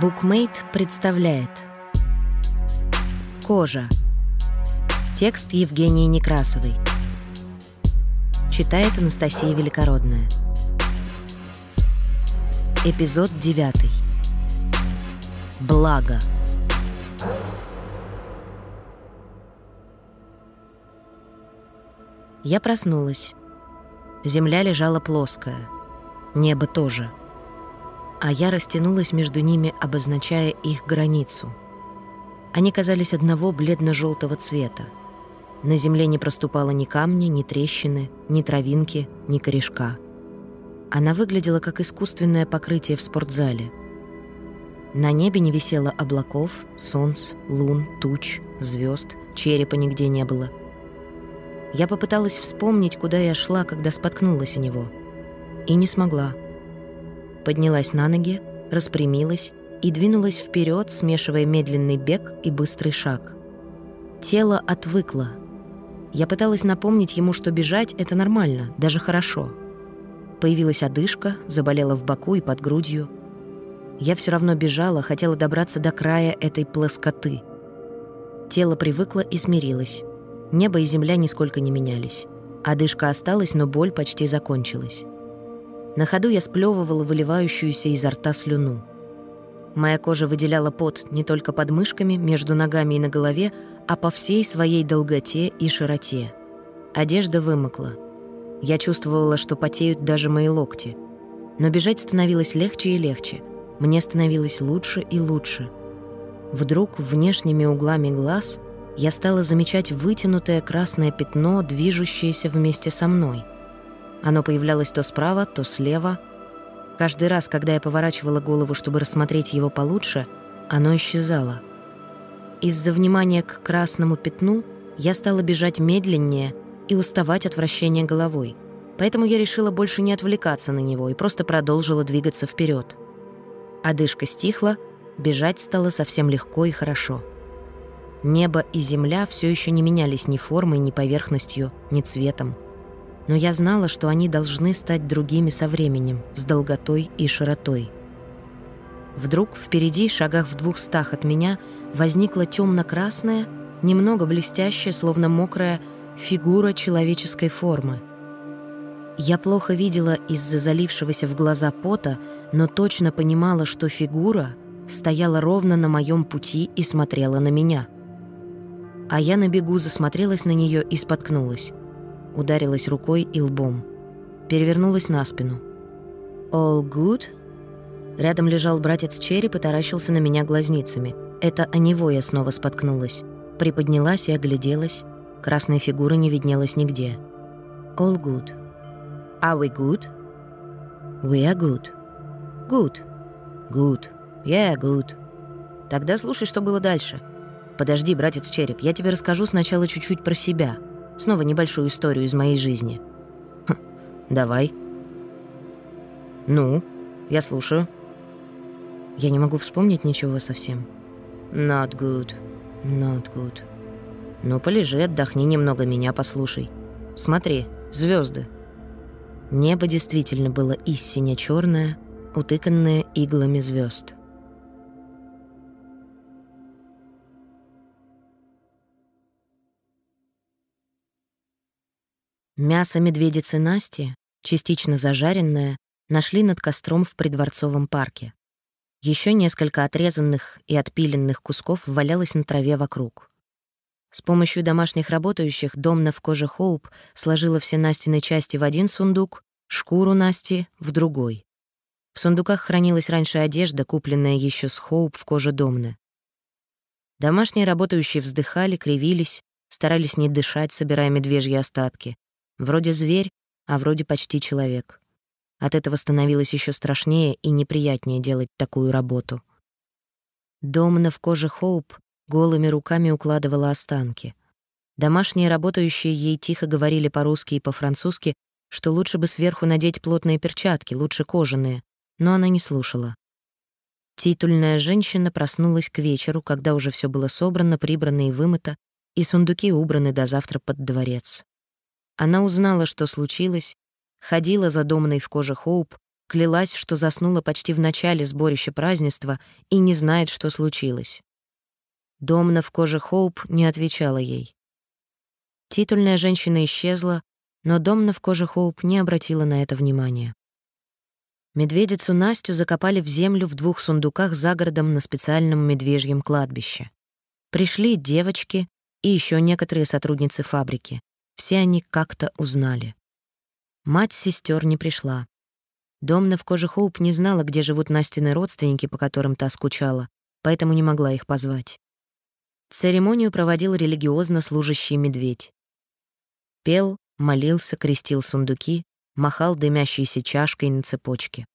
Букмейт представляет. Кожа. Текст Евгении Некрасовой. Читает Анастасия Великородная. Эпизод 9 Благо. Я проснулась. Земля лежала плоская. Небо тоже — а я растянулась между ними, обозначая их границу. Они казались одного бледно-желтого цвета. На земле не проступало ни камня, ни трещины, ни травинки, ни корешка. Она выглядела как искусственное покрытие в спортзале. На небе не висело облаков, солнц, лун, туч, звезд, черепа нигде не было. Я попыталась вспомнить, куда я шла, когда споткнулась о него. И не смогла — поднялась на ноги, распрямилась и двинулась вперед, смешивая медленный бег и быстрый шаг. Тело отвыкло. Я пыталась напомнить ему, что бежать — это нормально, даже хорошо. Появилась одышка, заболела в боку и под грудью. Я все равно бежала, хотела добраться до края этой плоскоты. Тело привыкло и смирилось. Небо и земля нисколько не менялись. Одышка осталась, но боль почти закончилась. На ходу я сплевывала выливающуюся изо рта слюну. Моя кожа выделяла пот не только под мышками, между ногами и на голове, а по всей своей долготе и широте. Одежда вымокла. Я чувствовала, что потеют даже мои локти. Но бежать становилось легче и легче. Мне становилось лучше и лучше. Вдруг внешними углами глаз я стала замечать вытянутое красное пятно, движущееся вместе со мной — оно появлялось то справа, то слева. Каждый раз, когда я поворачивала голову, чтобы рассмотреть его получше, оно исчезало. Из-за внимания к красному пятну я стала бежать медленнее и уставать от вращения головой. Поэтому я решила больше не отвлекаться на него и просто продолжила двигаться вперед. Одышка стихла, бежать стало совсем легко и хорошо. Небо и земля все еще не менялись ни формой, ни поверхностью, ни цветом но я знала, что они должны стать другими со временем, с долготой и широтой. Вдруг впереди, шагах в двухстах от меня, возникла темно-красная, немного блестящая, словно мокрая, фигура человеческой формы. Я плохо видела из-за залившегося в глаза пота, но точно понимала, что фигура стояла ровно на моем пути и смотрела на меня. А я на бегу засмотрелась на нее и споткнулась ударилась рукой и лбом. Перевернулась на спину. «All good?» Рядом лежал братец череп и таращился на меня глазницами. Это о него я снова споткнулась. Приподнялась и огляделась. Красной фигуры не виднелась нигде. «All good». «Are we good?» «We are good». «Good». «Good». «Yeah, good». «Тогда слушай, что было дальше». «Подожди, братец череп, я тебе расскажу сначала чуть-чуть про себя». Снова небольшую историю из моей жизни. Хм, давай. Ну, я слушаю. Я не могу вспомнить ничего совсем. Not good. Not good. Ну, полежи, отдохни немного, меня послушай. Смотри, звезды. Небо действительно было истинно черное, утыканное иглами звезд. Мясо медведицы Насти, частично зажаренное, нашли над костром в придворцовом парке. Еще несколько отрезанных и отпиленных кусков валялось на траве вокруг. С помощью домашних работающих Домна в коже Хоуп сложила все Настины части в один сундук, шкуру Насти — в другой. В сундуках хранилась раньше одежда, купленная еще с Хоуп в коже Домны. Домашние работающие вздыхали, кривились, старались не дышать, собирая медвежьи остатки. Вроде зверь, а вроде почти человек. От этого становилось еще страшнее и неприятнее делать такую работу. Домна в коже Хоуп голыми руками укладывала останки. Домашние работающие ей тихо говорили по-русски и по-французски, что лучше бы сверху надеть плотные перчатки, лучше кожаные, но она не слушала. Титульная женщина проснулась к вечеру, когда уже все было собрано, прибрано и вымыто, и сундуки убраны до завтра под дворец. Она узнала, что случилось, ходила за домной в коже Хоуп, клялась, что заснула почти в начале сборища празднества и не знает, что случилось. Домна в коже Хоуп не отвечала ей. Титульная женщина исчезла, но Домна в коже Хоуп не обратила на это внимания. Медведицу Настю закопали в землю в двух сундуках за городом на специальном медвежьем кладбище. Пришли девочки и еще некоторые сотрудницы фабрики. Все они как-то узнали. Мать сестер не пришла. Домна в коже Хоуп не знала, где живут Настины родственники, по которым та скучала, поэтому не могла их позвать. Церемонию проводил религиозно служащий медведь. Пел, молился, крестил сундуки, махал дымящейся чашкой на цепочке.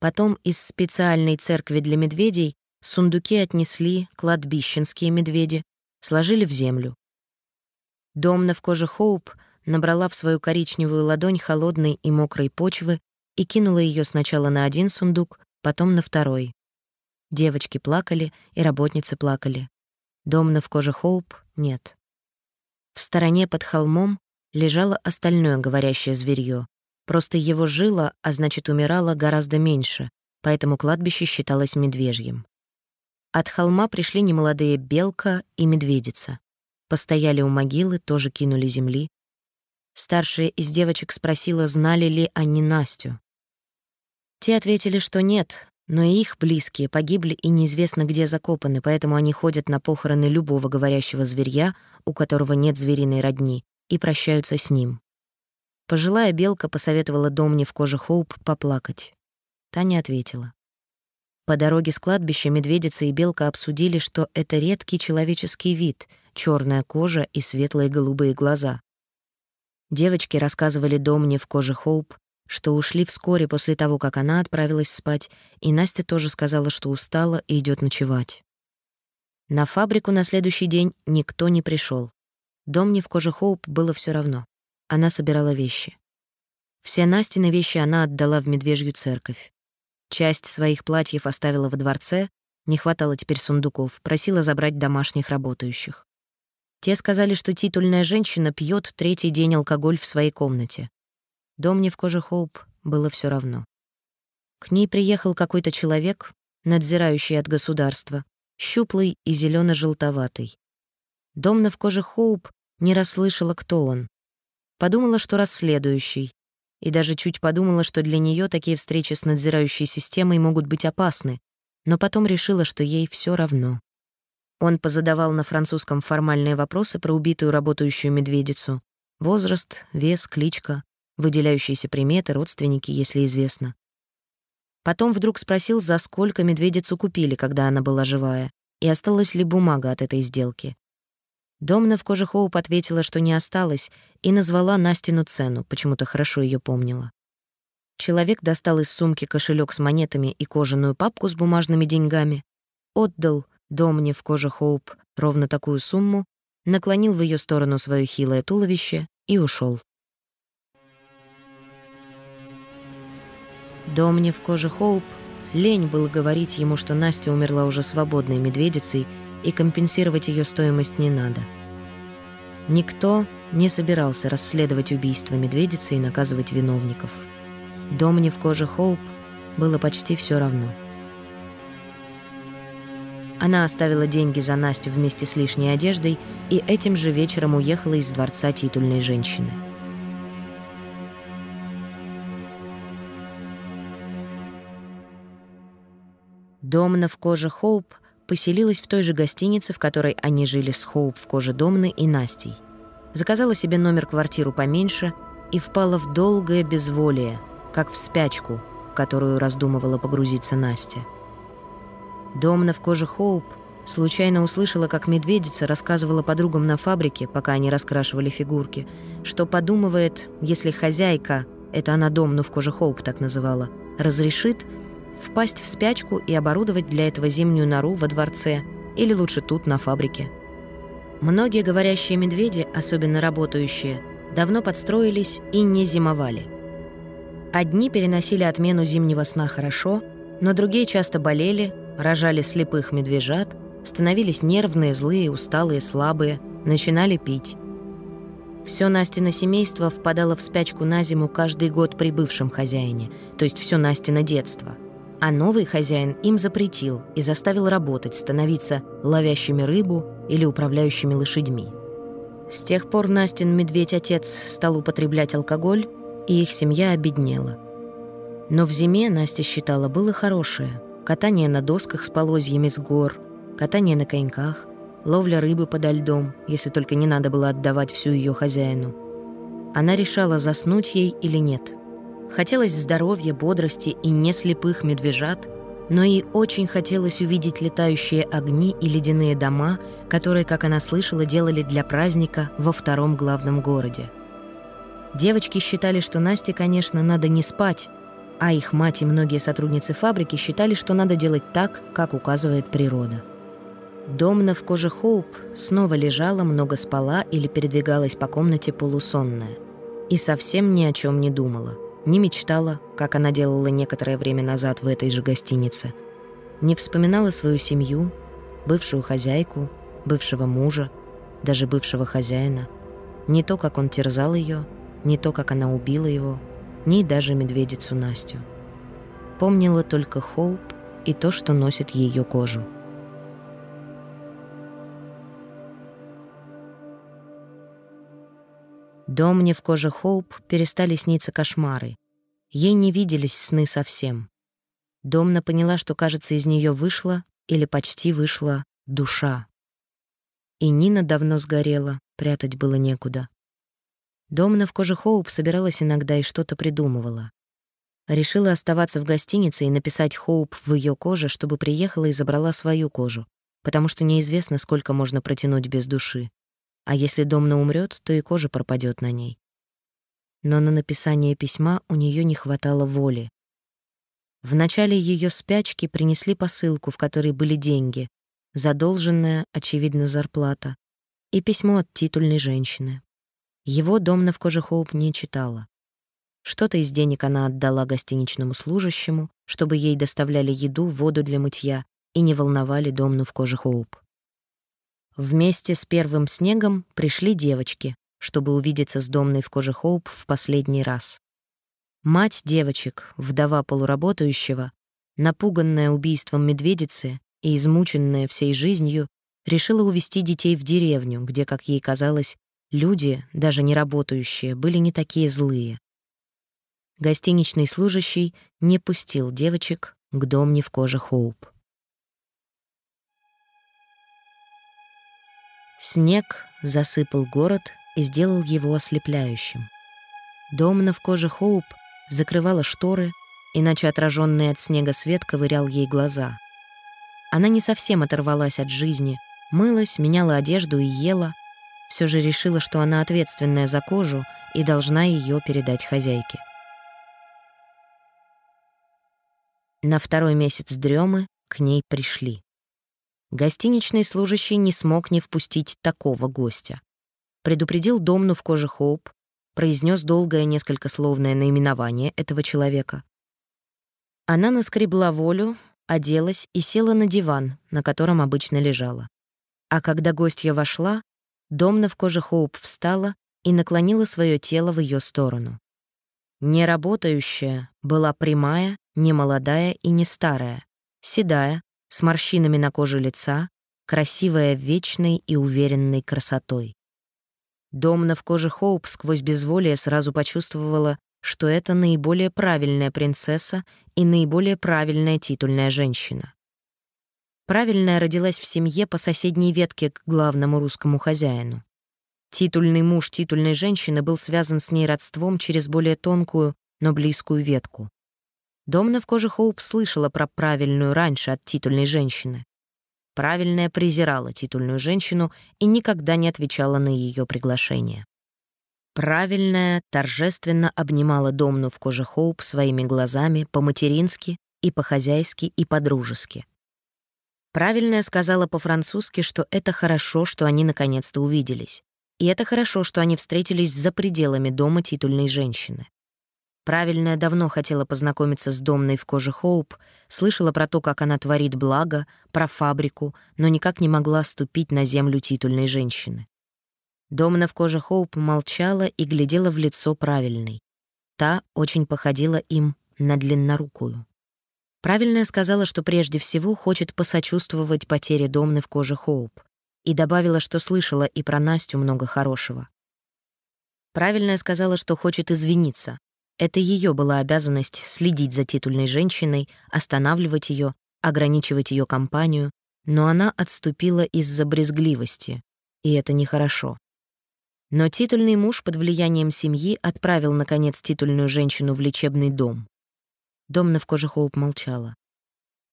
Потом из специальной церкви для медведей сундуки отнесли кладбищенские медведи, сложили в землю. Домна в коже Хоуп набрала в свою коричневую ладонь холодной и мокрой почвы и кинула ее сначала на один сундук, потом на второй. Девочки плакали, и работницы плакали. Домна в коже Хоуп нет. В стороне под холмом лежало остальное говорящее зверье, Просто его жило, а значит, умирало гораздо меньше, поэтому кладбище считалось медвежьим. От холма пришли немолодые белка и медведица. Постояли у могилы, тоже кинули земли. Старшая из девочек спросила, знали ли они Настю. Те ответили, что нет, но и их близкие погибли и неизвестно где закопаны, поэтому они ходят на похороны любого говорящего зверья, у которого нет звериной родни, и прощаются с ним. Пожилая белка посоветовала Домне в коже Хоуп поплакать. Таня ответила. По дороге с кладбища медведица и белка обсудили, что это редкий человеческий вид — черная кожа и светлые голубые глаза. Девочки рассказывали Домне в коже Хоуп, что ушли вскоре после того, как она отправилась спать, и Настя тоже сказала, что устала и идет ночевать. На фабрику на следующий день никто не пришел. Домне в коже Хоуп было все равно. Она собирала вещи. Все Настины вещи она отдала в Медвежью церковь. Часть своих платьев оставила во дворце, не хватало теперь сундуков, просила забрать домашних работающих. Те сказали, что титульная женщина пьет третий день алкоголь в своей комнате. Домне в коже Хоуп было все равно. К ней приехал какой-то человек, надзирающий от государства, щуплый и зелено желтоватый Домна в коже Хоуп не расслышала, кто он. Подумала, что расследующий. И даже чуть подумала, что для нее такие встречи с надзирающей системой могут быть опасны, но потом решила, что ей все равно. Он позадавал на французском формальные вопросы про убитую работающую медведицу. Возраст, вес, кличка, выделяющиеся приметы, родственники, если известно. Потом вдруг спросил, за сколько медведицу купили, когда она была живая, и осталась ли бумага от этой сделки. Домна в коже Хоуп ответила, что не осталось, и назвала Настину цену, почему-то хорошо ее помнила. Человек достал из сумки кошелек с монетами и кожаную папку с бумажными деньгами, отдал Домне в коже Хоуп ровно такую сумму, наклонил в ее сторону свое хилое туловище и ушел. Домне в коже Хоуп лень было говорить ему, что Настя умерла уже свободной медведицей, и компенсировать ее стоимость не надо. Никто не собирался расследовать убийство медведицы и наказывать виновников. Домне в коже Хоуп было почти все равно. Она оставила деньги за Настю вместе с лишней одеждой и этим же вечером уехала из дворца титульной женщины. Домна в коже Хоуп поселилась в той же гостинице, в которой они жили с Хоуп в коже Домны и Настей. Заказала себе номер-квартиру поменьше и впала в долгое безволие, как в спячку, в которую раздумывала погрузиться Настя. Домна в коже Хоуп случайно услышала, как медведица рассказывала подругам на фабрике, пока они раскрашивали фигурки, что подумывает, если хозяйка, это она Домну в коже Хоуп так называла, разрешит – впасть в спячку и оборудовать для этого зимнюю нору во дворце или лучше тут, на фабрике. Многие говорящие медведи, особенно работающие, давно подстроились и не зимовали. Одни переносили отмену зимнего сна хорошо, но другие часто болели, рожали слепых медвежат, становились нервные, злые, усталые, слабые, начинали пить. Все Настино семейство впадало в спячку на зиму каждый год при бывшем хозяине, то есть все Настино детство. А новый хозяин им запретил и заставил работать, становиться ловящими рыбу или управляющими лошадьми. С тех пор Настин медведь-отец стал употреблять алкоголь, и их семья обеднела. Но в зиме Настя считала было хорошее. Катание на досках с полозьями с гор, катание на коньках, ловля рыбы подо льдом, если только не надо было отдавать всю ее хозяину. Она решала, заснуть ей или нет. Хотелось здоровья, бодрости и не слепых медвежат, но ей очень хотелось увидеть летающие огни и ледяные дома, которые, как она слышала, делали для праздника во втором главном городе. Девочки считали, что Насте, конечно, надо не спать, а их мать и многие сотрудницы фабрики считали, что надо делать так, как указывает природа. Домна в коже Хоуп снова лежала, много спала или передвигалась по комнате полусонная. И совсем ни о чем не думала. Не мечтала, как она делала некоторое время назад в этой же гостинице. Не вспоминала свою семью, бывшую хозяйку, бывшего мужа, даже бывшего хозяина. Не то, как он терзал ее, не то, как она убила его, ни даже медведицу Настю. Помнила только Хоуп и то, что носит ее кожу. Домне в коже Хоуп перестали сниться кошмары. Ей не виделись сны совсем. Домна поняла, что, кажется, из нее вышла или почти вышла душа. И Нина давно сгорела, прятать было некуда. Домна в коже Хоуп собиралась иногда и что-то придумывала. Решила оставаться в гостинице и написать Хоуп в ее коже, чтобы приехала и забрала свою кожу, потому что неизвестно, сколько можно протянуть без души. А если Домна умрет, то и кожа пропадет на ней. Но на написание письма у нее не хватало воли. В начале ее спячки принесли посылку, в которой были деньги, задолженная, очевидно, зарплата, и письмо от титульной женщины. Его Домна в коже Хоуп не читала. Что-то из денег она отдала гостиничному служащему, чтобы ей доставляли еду, воду для мытья и не волновали Домну в коже Хоуп. Вместе с первым снегом пришли девочки, чтобы увидеться с Домной в коже Хоуп в последний раз. Мать девочек, вдова полуработающего, напуганная убийством медведицы и измученная всей жизнью, решила увезти детей в деревню, где, как ей казалось, люди, даже не работающие, были не такие злые. Гостиничный служащий не пустил девочек к Домне в коже Хоуп. Снег засыпал город и сделал его ослепляющим. Домна в коже Хоуп закрывала шторы, иначе отраженный от снега свет ковырял ей глаза. Она не совсем оторвалась от жизни, мылась, меняла одежду и ела, все же решила, что она ответственная за кожу и должна ее передать хозяйке. На второй месяц дремы к ней пришли. Гостиничный служащий не смог не впустить такого гостя. Предупредил Домну в коже Хоуп, произнес долгое несколькословное наименование этого человека. Она наскребла волю, оделась и села на диван, на котором обычно лежала. А когда гостья вошла, Домна в коже Хоуп встала и наклонила свое тело в ее сторону. Неработающая была прямая, не молодая и не старая, седая, с морщинами на коже лица, красивая вечной и уверенной красотой. Домна в коже Хоуп сквозь безволие сразу почувствовала, что это наиболее правильная принцесса и наиболее правильная титульная женщина. Правильная родилась в семье по соседней ветке к главному русскому хозяину. Титульный муж титульной женщины был связан с ней родством через более тонкую, но близкую ветку. Домна в коже Хоуп слышала про правильную раньше от титульной женщины. Правильная презирала титульную женщину и никогда не отвечала на ее приглашение. Правильная торжественно обнимала Домну в коже Хоуп своими глазами по-матерински и по-хозяйски и по-дружески. Правильная сказала по-французски, что это хорошо, что они наконец-то увиделись. И это хорошо, что они встретились за пределами дома титульной женщины. Правильная давно хотела познакомиться с Домной в коже Хоуп, слышала про то, как она творит благо, про фабрику, но никак не могла ступить на землю титульной женщины. Домна в коже Хоуп молчала и глядела в лицо правильной. Та очень походила им на длиннорукую. Правильная сказала, что прежде всего хочет посочувствовать потере Домны в коже Хоуп, и добавила, что слышала и про Настю много хорошего. Правильная сказала, что хочет извиниться. Это ее была обязанность следить за титульной женщиной, останавливать ее, ограничивать ее компанию, но она отступила из-за брезгливости, и это нехорошо. Но титульный муж под влиянием семьи отправил, наконец, титульную женщину в лечебный дом. Домна в коже Хоуп молчала.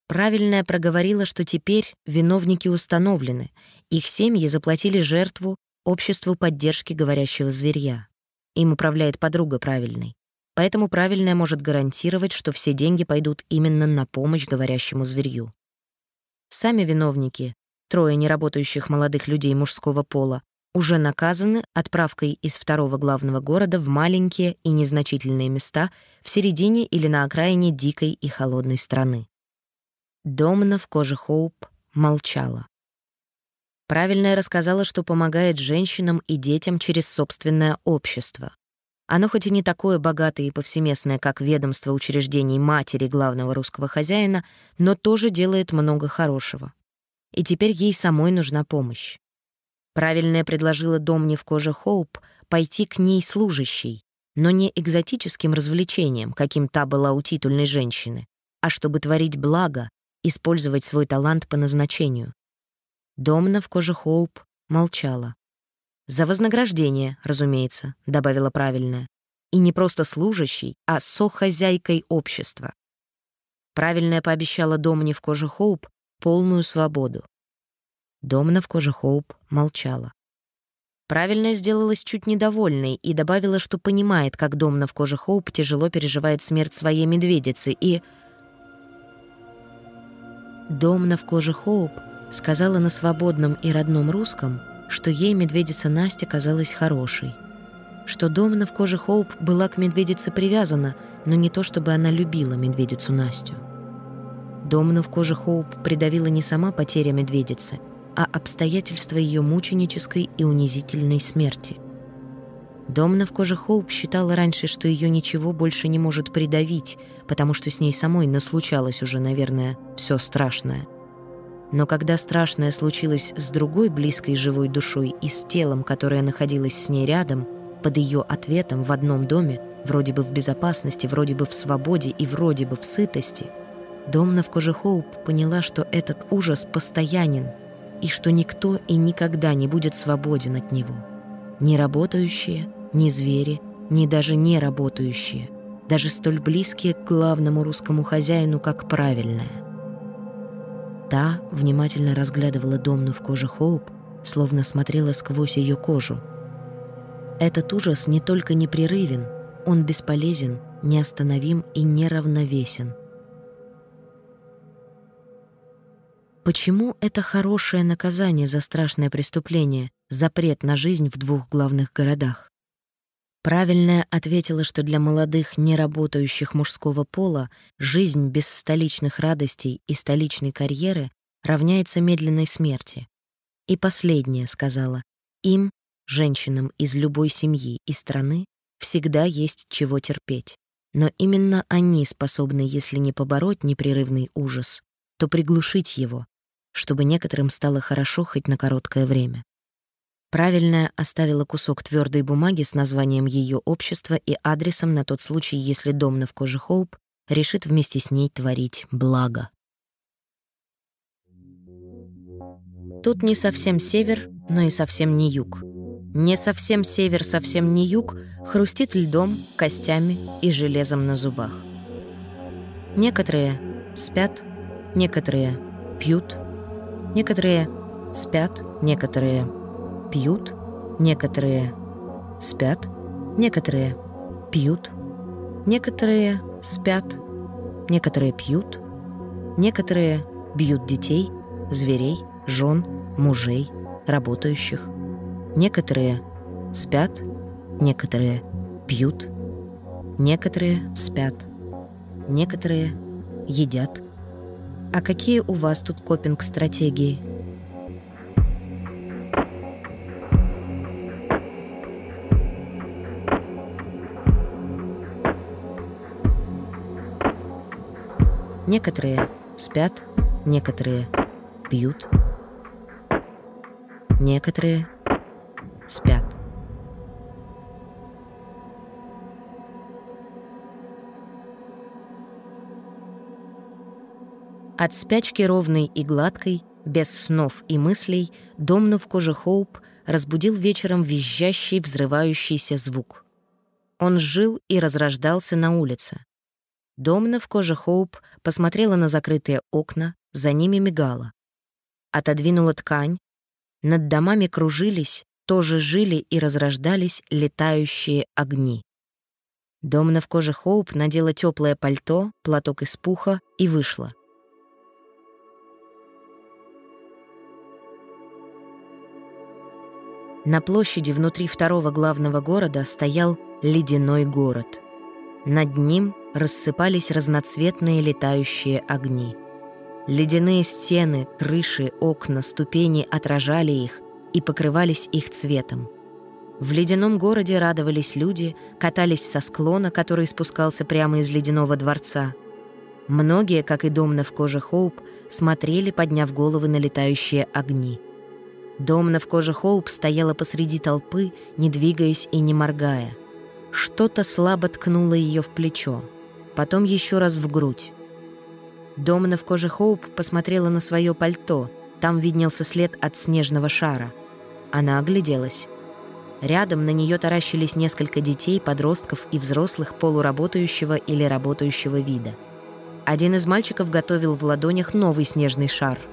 Правильная проговорила, что теперь виновники установлены, их семьи заплатили жертву обществу поддержки говорящего зверья. Им управляет подруга правильной. Поэтому правильная может гарантировать, что все деньги пойдут именно на помощь говорящему зверью. Сами виновники, трое неработающих молодых людей мужского пола, уже наказаны отправкой из второго главного города в маленькие и незначительные места в середине или на окраине дикой и холодной страны. Домна в коже Хоуп молчала. Правильная рассказала, что помогает женщинам и детям через собственное общество. Оно хоть и не такое богатое и повсеместное, как ведомство учреждений матери главного русского хозяина, но тоже делает много хорошего. И теперь ей самой нужна помощь. Правильная предложила Домне в коже Хоуп пойти к ней служащей, но не экзотическим развлечением, каким та была у титульной женщины, а чтобы творить благо, использовать свой талант по назначению. Домна в коже Хоуп молчала. «За вознаграждение, разумеется», — добавила правильная. «И не просто служащей, а сохозяйкой общества». Правильная пообещала Домне в коже Хоуп полную свободу. Домна в коже Хоуп молчала. Правильная сделалась чуть недовольной и добавила, что понимает, как Домна в коже Хоуп тяжело переживает смерть своей медведицы, и... Домна в коже Хоуп сказала на свободном и родном русском, что ей медведица Настя казалась хорошей, что Домна в коже Хоуп была к медведице привязана, но не то, чтобы она любила медведицу Настю. Домну в коже Хоуп придавила не сама потеря медведицы — а обстоятельства ее мученической и унизительной смерти. Домна в коже Хоуп считала раньше, что ее ничего больше не может придавить, потому что с ней самой наслучалось уже, наверное, все страшное. Но когда страшное случилось с другой близкой живой душой и с телом, которое находилось с ней рядом, под ее ответом в одном доме, вроде бы в безопасности, вроде бы в свободе и вроде бы в сытости, Домна в коже Хоуп поняла, что этот ужас постоянен — и что никто и никогда не будет свободен от него. Ни работающие, ни звери, ни даже не работающие, даже столь близкие к главному русскому хозяину, как правильная. Та внимательно разглядывала Домну в коже Хоуп, словно смотрела сквозь ее кожу. Этот ужас не только непрерывен, он бесполезен, неостановим и неравновесен — Почему это хорошее наказание за страшное преступление, запрет на жизнь в двух главных городах? Правильная ответила, что для молодых, неработающих мужского пола, жизнь без столичных радостей и столичной карьеры равняется медленной смерти. И последняя сказала, им, женщинам из любой семьи и страны, всегда есть чего терпеть. Но именно они способны, если не побороть непрерывный ужас, то приглушить его, чтобы некоторым стало хорошо хоть на короткое время. Правильная оставила кусок твердой бумаги с названием ее общества и адресом на тот случай, если Домна в коже Хоуп решит вместе с ней творить благо. Тут не совсем север, но и совсем не юг. Не совсем север, совсем не юг, хрустит льдом, костями и железом на зубах. Некоторые спят, некоторые пьют, Некоторые спят, некоторые пьют, некоторые спят, некоторые пьют, некоторые спят, некоторые пьют, некоторые бьют детей, зверей, жен, мужей, работающих. Некоторые спят, некоторые пьют, некоторые спят, некоторые едят, а какие у вас тут копинг-стратегии? Некоторые спят, некоторые пьют, некоторые спят. От спячки ровной и гладкой, без снов и мыслей, Домну в коже Хоуп разбудил вечером визжащий, взрывающийся звук. Он жил и разрождался на улице. Домна в коже Хоуп посмотрела на закрытые окна, за ними мигала. Отодвинула ткань. Над домами кружились, тоже жили и разрождались летающие огни. Домна в коже Хоуп надела теплое пальто, платок из пуха и вышла. На площади внутри второго главного города стоял ледяной город. Над ним рассыпались разноцветные летающие огни. Ледяные стены, крыши, окна, ступени отражали их и покрывались их цветом. В ледяном городе радовались люди, катались со склона, который спускался прямо из ледяного дворца. Многие, как и Домна в коже Хоуп, смотрели, подняв головы на летающие огни — Домна в коже Хоуп стояла посреди толпы, не двигаясь и не моргая. Что-то слабо ткнуло ее в плечо, потом еще раз в грудь. Домна в коже Хоуп посмотрела на свое пальто, там виднелся след от снежного шара. Она огляделась. Рядом на нее таращились несколько детей, подростков и взрослых полуработающего или работающего вида. Один из мальчиков готовил в ладонях новый снежный шар —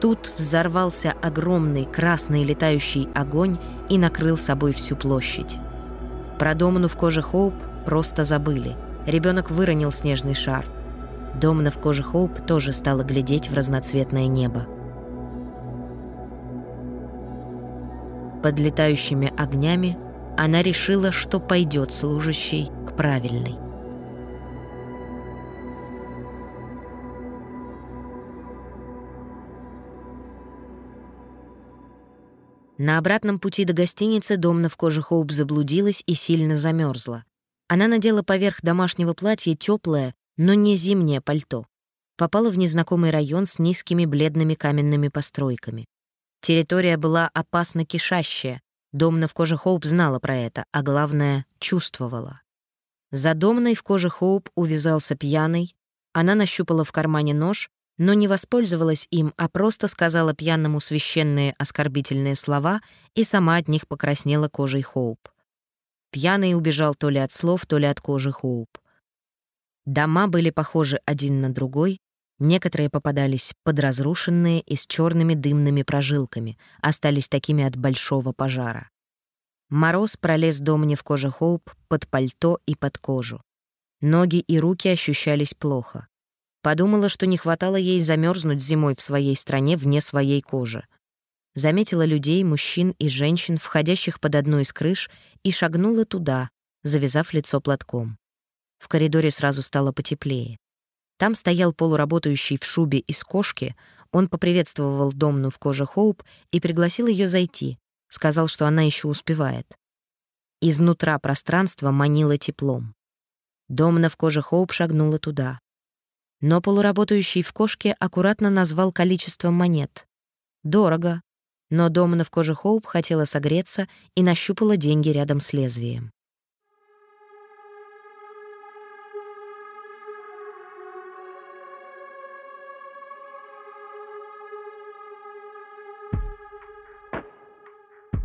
Тут взорвался огромный красный летающий огонь и накрыл собой всю площадь. Про Домну в коже Хоуп просто забыли. Ребенок выронил снежный шар. Домна в коже Хоуп тоже стала глядеть в разноцветное небо. Под летающими огнями она решила, что пойдет служащей к правильной. На обратном пути до гостиницы Домна в коже Хоуп заблудилась и сильно замерзла. Она надела поверх домашнего платья теплое, но не зимнее пальто. Попала в незнакомый район с низкими бледными каменными постройками. Территория была опасно кишащая. Домна в коже Хоуп знала про это, а главное — чувствовала. За Домной в коже Хоуп увязался пьяный. Она нащупала в кармане нож но не воспользовалась им, а просто сказала пьяному священные оскорбительные слова и сама от них покраснела кожей Хоуп. Пьяный убежал то ли от слов, то ли от кожи Хоуп. Дома были похожи один на другой, некоторые попадались подразрушенные и с черными дымными прожилками, остались такими от большого пожара. Мороз пролез Домни в коже Хоуп под пальто и под кожу. Ноги и руки ощущались плохо. Подумала, что не хватало ей замерзнуть зимой в своей стране вне своей кожи. Заметила людей, мужчин и женщин, входящих под одну из крыш, и шагнула туда, завязав лицо платком. В коридоре сразу стало потеплее. Там стоял полуработающий в шубе из кошки, он поприветствовал Домну в коже Хоуп и пригласил ее зайти, сказал, что она еще успевает. Изнутра пространства манило теплом. Домна в коже Хоуп шагнула туда но полуработающий в кошке аккуратно назвал количество монет. Дорого, но Домна в коже Хоуп хотела согреться и нащупала деньги рядом с лезвием.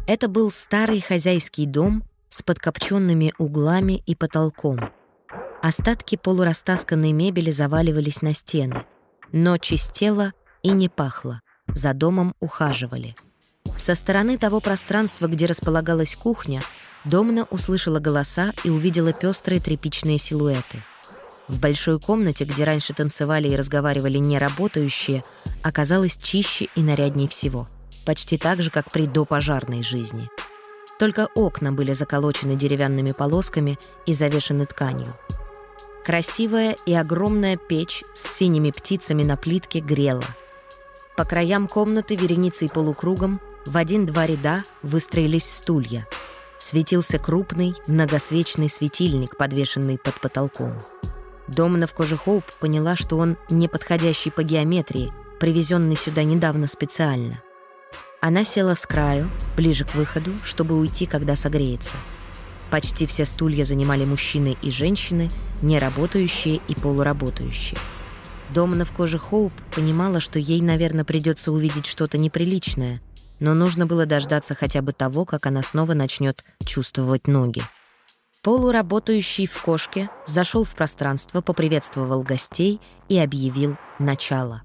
Это был старый хозяйский дом с подкопченными углами и потолком — Остатки полурастасканной мебели заваливались на стены. но чистело и не пахло. За домом ухаживали. Со стороны того пространства, где располагалась кухня, Домна услышала голоса и увидела пестрые тряпичные силуэты. В большой комнате, где раньше танцевали и разговаривали неработающие, оказалось чище и нарядней всего. Почти так же, как при допожарной жизни. Только окна были заколочены деревянными полосками и завешены тканью. Красивая и огромная печь с синими птицами на плитке грела. По краям комнаты вереницей полукругом в один-два ряда выстроились стулья. Светился крупный, многосвечный светильник, подвешенный под потолком. Домна в коже Хоуп поняла, что он неподходящий по геометрии, привезенный сюда недавно специально. Она села с краю, ближе к выходу, чтобы уйти, когда согреется. Почти все стулья занимали мужчины и женщины, неработающие и полуработающие. Домна в коже Хоуп понимала, что ей, наверное, придется увидеть что-то неприличное, но нужно было дождаться хотя бы того, как она снова начнет чувствовать ноги. Полуработающий в кошке зашел в пространство, поприветствовал гостей и объявил начало.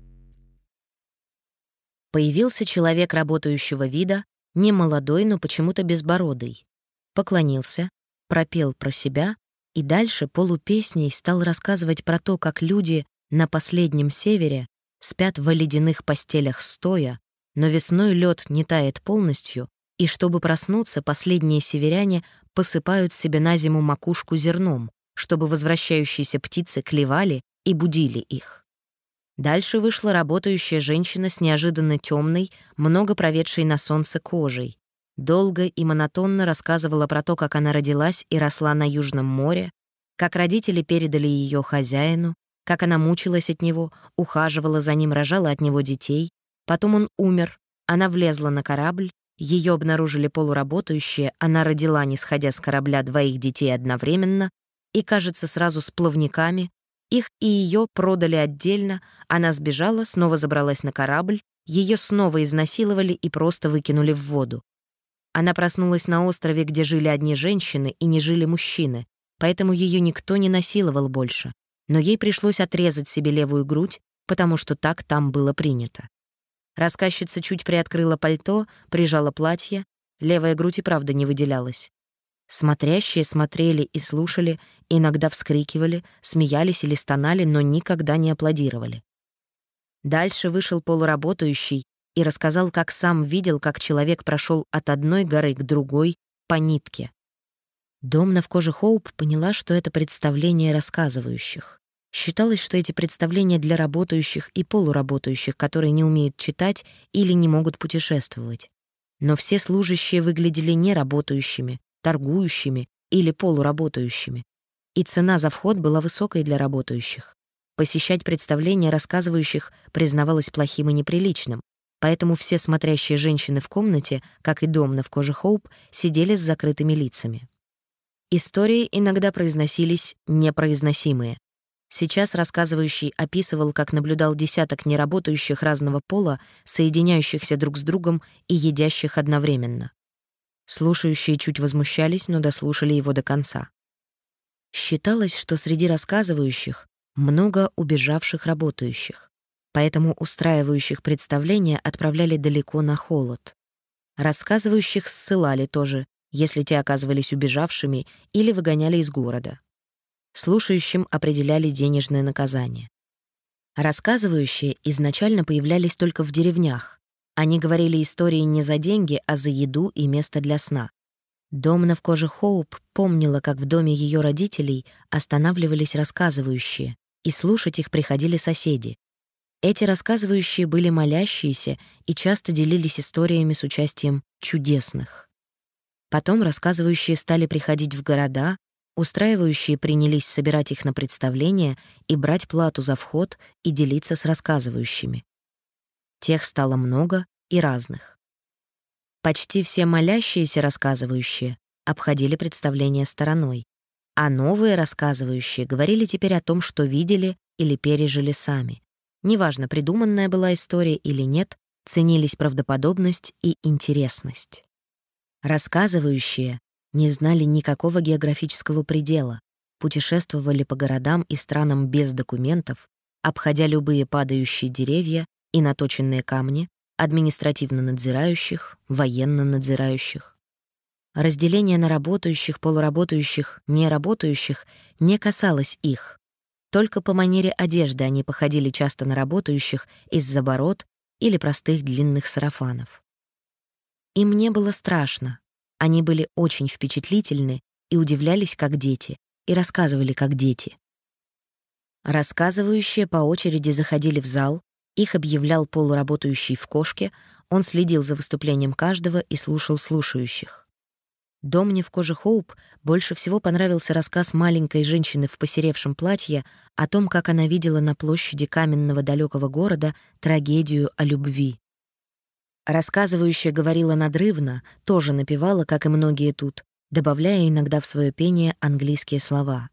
Появился человек работающего вида, не молодой, но почему-то безбородый. Поклонился, пропел про себя и дальше полупесней стал рассказывать про то, как люди на последнем севере спят в ледяных постелях стоя, но весной лед не тает полностью, и чтобы проснуться, последние северяне посыпают себе на зиму макушку зерном, чтобы возвращающиеся птицы клевали и будили их. Дальше вышла работающая женщина с неожиданно темной, много проведшей на солнце кожей. Долго и монотонно рассказывала про то, как она родилась и росла на Южном море, как родители передали ее хозяину, как она мучилась от него, ухаживала за ним, рожала от него детей. Потом он умер, она влезла на корабль, ее обнаружили полуработающие, она родила, не сходя с корабля, двоих детей одновременно и, кажется, сразу с плавниками. Их и ее продали отдельно, она сбежала, снова забралась на корабль, ее снова изнасиловали и просто выкинули в воду. Она проснулась на острове, где жили одни женщины и не жили мужчины, поэтому ее никто не насиловал больше. Но ей пришлось отрезать себе левую грудь, потому что так там было принято. Рассказчица чуть приоткрыла пальто, прижала платье. Левая грудь и правда не выделялась. Смотрящие смотрели и слушали, иногда вскрикивали, смеялись или стонали, но никогда не аплодировали. Дальше вышел полуработающий и рассказал, как сам видел, как человек прошел от одной горы к другой по нитке. Домна в коже Хоуп поняла, что это представление рассказывающих. Считалось, что эти представления для работающих и полуработающих, которые не умеют читать или не могут путешествовать. Но все служащие выглядели неработающими, торгующими или полуработающими. И цена за вход была высокой для работающих. Посещать представления рассказывающих признавалось плохим и неприличным, поэтому все смотрящие женщины в комнате, как и Домна в коже Хоуп, сидели с закрытыми лицами. Истории иногда произносились непроизносимые. Сейчас рассказывающий описывал, как наблюдал десяток неработающих разного пола, соединяющихся друг с другом и едящих одновременно. Слушающие чуть возмущались, но дослушали его до конца. Считалось, что среди рассказывающих много убежавших работающих, поэтому устраивающих представления отправляли далеко на холод. Рассказывающих ссылали тоже, если те оказывались убежавшими или выгоняли из города. Слушающим определяли денежное наказание. Рассказывающие изначально появлялись только в деревнях. Они говорили истории не за деньги, а за еду и место для сна. Домна в коже Хоуп помнила, как в доме ее родителей останавливались рассказывающие, и слушать их приходили соседи. Эти рассказывающие были молящиеся и часто делились историями с участием чудесных. Потом рассказывающие стали приходить в города, Устраивающие принялись собирать их на представление и брать плату за вход и делиться с рассказывающими. Тех стало много и разных. Почти все молящиеся рассказывающие обходили представление стороной, а новые рассказывающие говорили теперь о том, что видели или пережили сами. Неважно, придуманная была история или нет, ценились правдоподобность и интересность. Рассказывающие не знали никакого географического предела, путешествовали по городам и странам без документов, обходя любые падающие деревья и наточенные камни, административно надзирающих, военно надзирающих. Разделение на работающих, полуработающих, неработающих не касалось их. Только по манере одежды они походили часто на работающих из-за бород или простых длинных сарафанов. Им не было страшно, они были очень впечатлительны и удивлялись как дети, и рассказывали как дети. Рассказывающие по очереди заходили в зал, их объявлял полуработающий в кошке, он следил за выступлением каждого и слушал слушающих. Домне в коже Хоуп больше всего понравился рассказ маленькой женщины в посеревшем платье о том, как она видела на площади каменного далекого города трагедию о любви. Рассказывающая говорила надрывно, тоже напевала, как и многие тут, добавляя иногда в свое пение английские слова.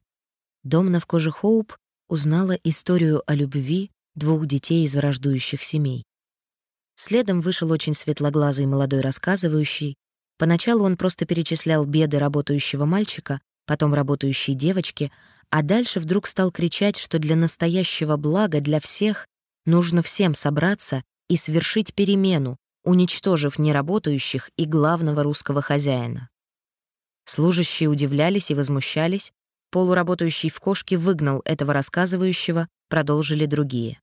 Домна в коже Хоуп узнала историю о любви двух детей из враждующих семей. Следом вышел очень светлоглазый молодой рассказывающий. Поначалу он просто перечислял беды работающего мальчика, потом работающей девочки, а дальше вдруг стал кричать, что для настоящего блага для всех нужно всем собраться и совершить перемену, уничтожив неработающих и главного русского хозяина. Служащие удивлялись и возмущались, полуработающий в кошке выгнал этого рассказывающего, продолжили другие.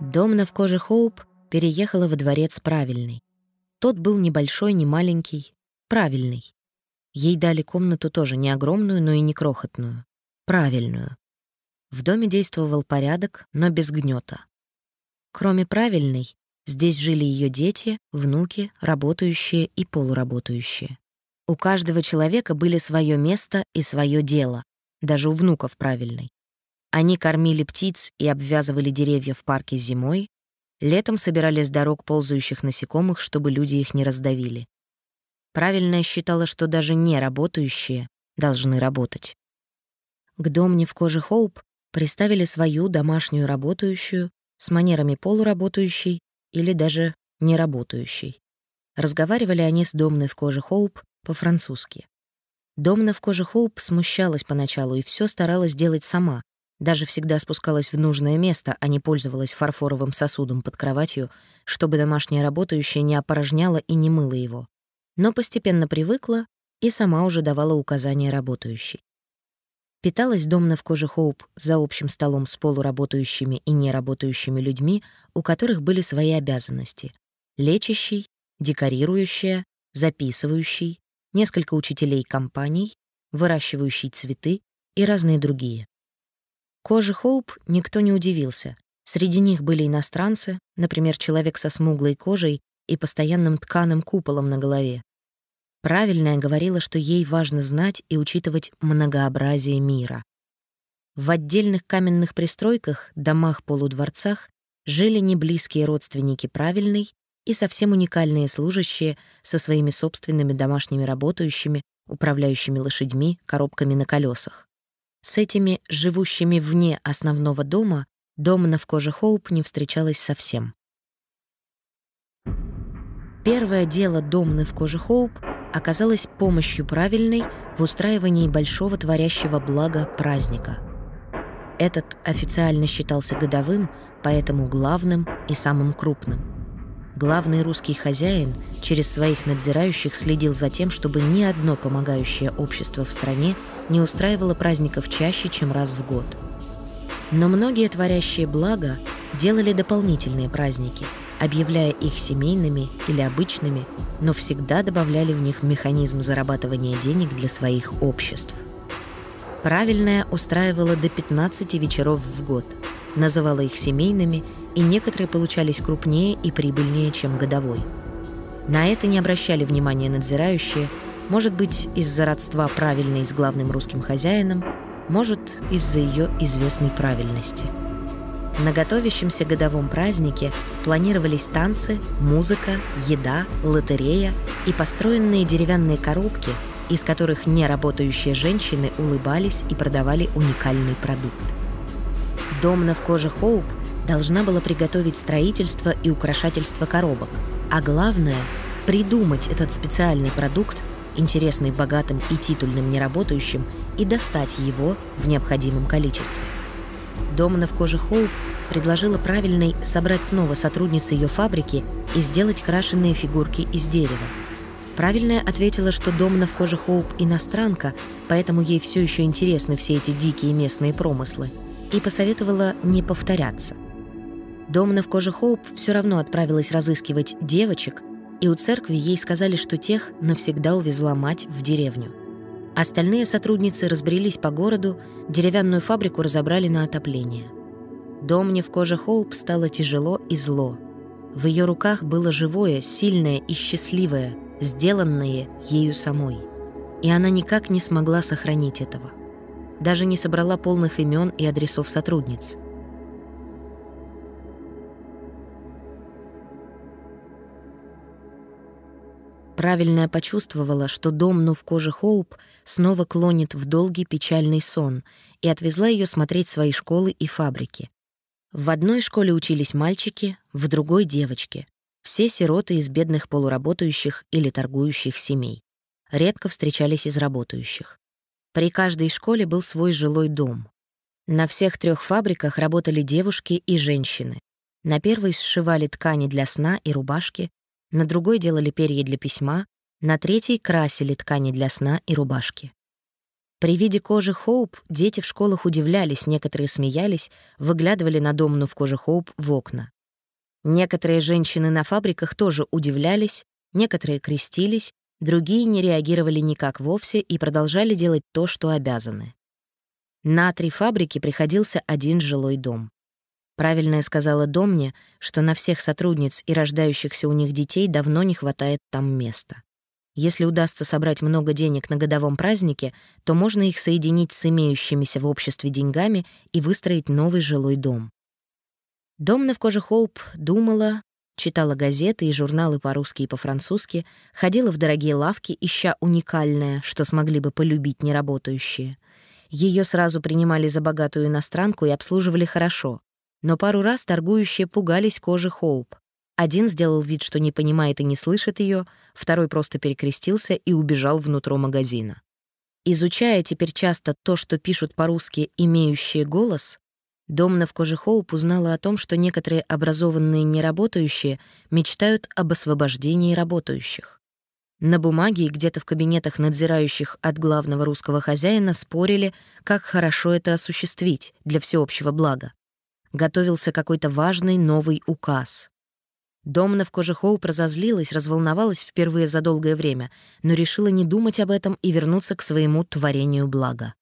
Домна в коже Хоуп переехала во дворец правильный. Тот был небольшой, не маленький, правильный. Ей дали комнату тоже не огромную, но и не крохотную. Правильную. В доме действовал порядок, но без гнета. Кроме правильной, здесь жили ее дети, внуки, работающие и полуработающие. У каждого человека были свое место и свое дело, даже у внуков правильной. Они кормили птиц и обвязывали деревья в парке зимой, летом собирали с дорог ползающих насекомых, чтобы люди их не раздавили. Правильная считала, что даже не работающие должны работать. К домне в коже Хоуп приставили свою домашнюю работающую с манерами полуработающей или даже неработающей. Разговаривали они с домной в коже Хоуп по-французски. Домна в коже Хоуп смущалась поначалу и все старалась делать сама, даже всегда спускалась в нужное место, а не пользовалась фарфоровым сосудом под кроватью, чтобы домашняя работающая не опорожняла и не мыла его. Но постепенно привыкла и сама уже давала указания работающей. Питалась Домна в коже Хоуп за общим столом с полуработающими и неработающими людьми, у которых были свои обязанности — лечащий, декорирующая, записывающий, несколько учителей компаний, выращивающий цветы и разные другие. Коже Хоуп никто не удивился. Среди них были иностранцы, например, человек со смуглой кожей и постоянным тканым куполом на голове. Правильная говорила, что ей важно знать и учитывать многообразие мира. В отдельных каменных пристройках, домах-полудворцах жили неблизкие родственники правильной и совсем уникальные служащие со своими собственными домашними работающими, управляющими лошадьми, коробками на колесах. С этими, живущими вне основного дома, Домна в коже Хоуп не встречалась совсем. Первое дело Домны в коже Хоуп оказалась помощью правильной в устраивании большого творящего блага праздника. Этот официально считался годовым, поэтому главным и самым крупным. Главный русский хозяин через своих надзирающих следил за тем, чтобы ни одно помогающее общество в стране не устраивало праздников чаще, чем раз в год. Но многие творящие блага делали дополнительные праздники – объявляя их семейными или обычными, но всегда добавляли в них механизм зарабатывания денег для своих обществ. Правильная устраивала до 15 вечеров в год, называла их семейными, и некоторые получались крупнее и прибыльнее, чем годовой. На это не обращали внимания надзирающие, может быть, из-за родства правильной с главным русским хозяином, может, из-за ее известной правильности – на готовящемся годовом празднике планировались танцы, музыка, еда, лотерея и построенные деревянные коробки, из которых неработающие женщины улыбались и продавали уникальный продукт. Домна в коже Хоуп должна была приготовить строительство и украшательство коробок, а главное — придумать этот специальный продукт, интересный богатым и титульным неработающим, и достать его в необходимом количестве. Домна в коже Хоуп предложила правильной собрать снова сотрудниц ее фабрики и сделать крашеные фигурки из дерева. Правильная ответила, что Домна в коже Хоуп иностранка, поэтому ей все еще интересны все эти дикие местные промыслы, и посоветовала не повторяться. Домна в коже Хоуп все равно отправилась разыскивать девочек, и у церкви ей сказали, что тех навсегда увезла мать в деревню. Остальные сотрудницы разбрелись по городу, деревянную фабрику разобрали на отопление. Домне в коже Хоуп стало тяжело и зло. В ее руках было живое, сильное и счастливое, сделанное ею самой. И она никак не смогла сохранить этого. Даже не собрала полных имен и адресов сотрудниц – Правильная почувствовала, что Домну в коже Хоуп снова клонит в долгий печальный сон и отвезла ее смотреть свои школы и фабрики. В одной школе учились мальчики, в другой — девочки. Все сироты из бедных полуработающих или торгующих семей. Редко встречались из работающих. При каждой школе был свой жилой дом. На всех трех фабриках работали девушки и женщины. На первой сшивали ткани для сна и рубашки, на другой делали перья для письма, на третьей красили ткани для сна и рубашки. При виде кожи Хоуп дети в школах удивлялись, некоторые смеялись, выглядывали на домну в коже Хоуп в окна. Некоторые женщины на фабриках тоже удивлялись, некоторые крестились, другие не реагировали никак вовсе и продолжали делать то, что обязаны. На три фабрики приходился один жилой дом. Правильно сказала Домне, что на всех сотрудниц и рождающихся у них детей давно не хватает там места. Если удастся собрать много денег на годовом празднике, то можно их соединить с имеющимися в обществе деньгами и выстроить новый жилой дом. Домна в коже Хоуп думала, читала газеты и журналы по-русски и по-французски, ходила в дорогие лавки, ища уникальное, что смогли бы полюбить неработающие. Ее сразу принимали за богатую иностранку и обслуживали хорошо но пару раз торгующие пугались кожи Хоуп. Один сделал вид, что не понимает и не слышит ее, второй просто перекрестился и убежал внутрь магазина. Изучая теперь часто то, что пишут по-русски «имеющие голос», Домна в коже Хоуп узнала о том, что некоторые образованные неработающие мечтают об освобождении работающих. На бумаге и где-то в кабинетах надзирающих от главного русского хозяина спорили, как хорошо это осуществить для всеобщего блага готовился какой-то важный новый указ. Домна в коже Хоуп разозлилась, разволновалась впервые за долгое время, но решила не думать об этом и вернуться к своему творению блага.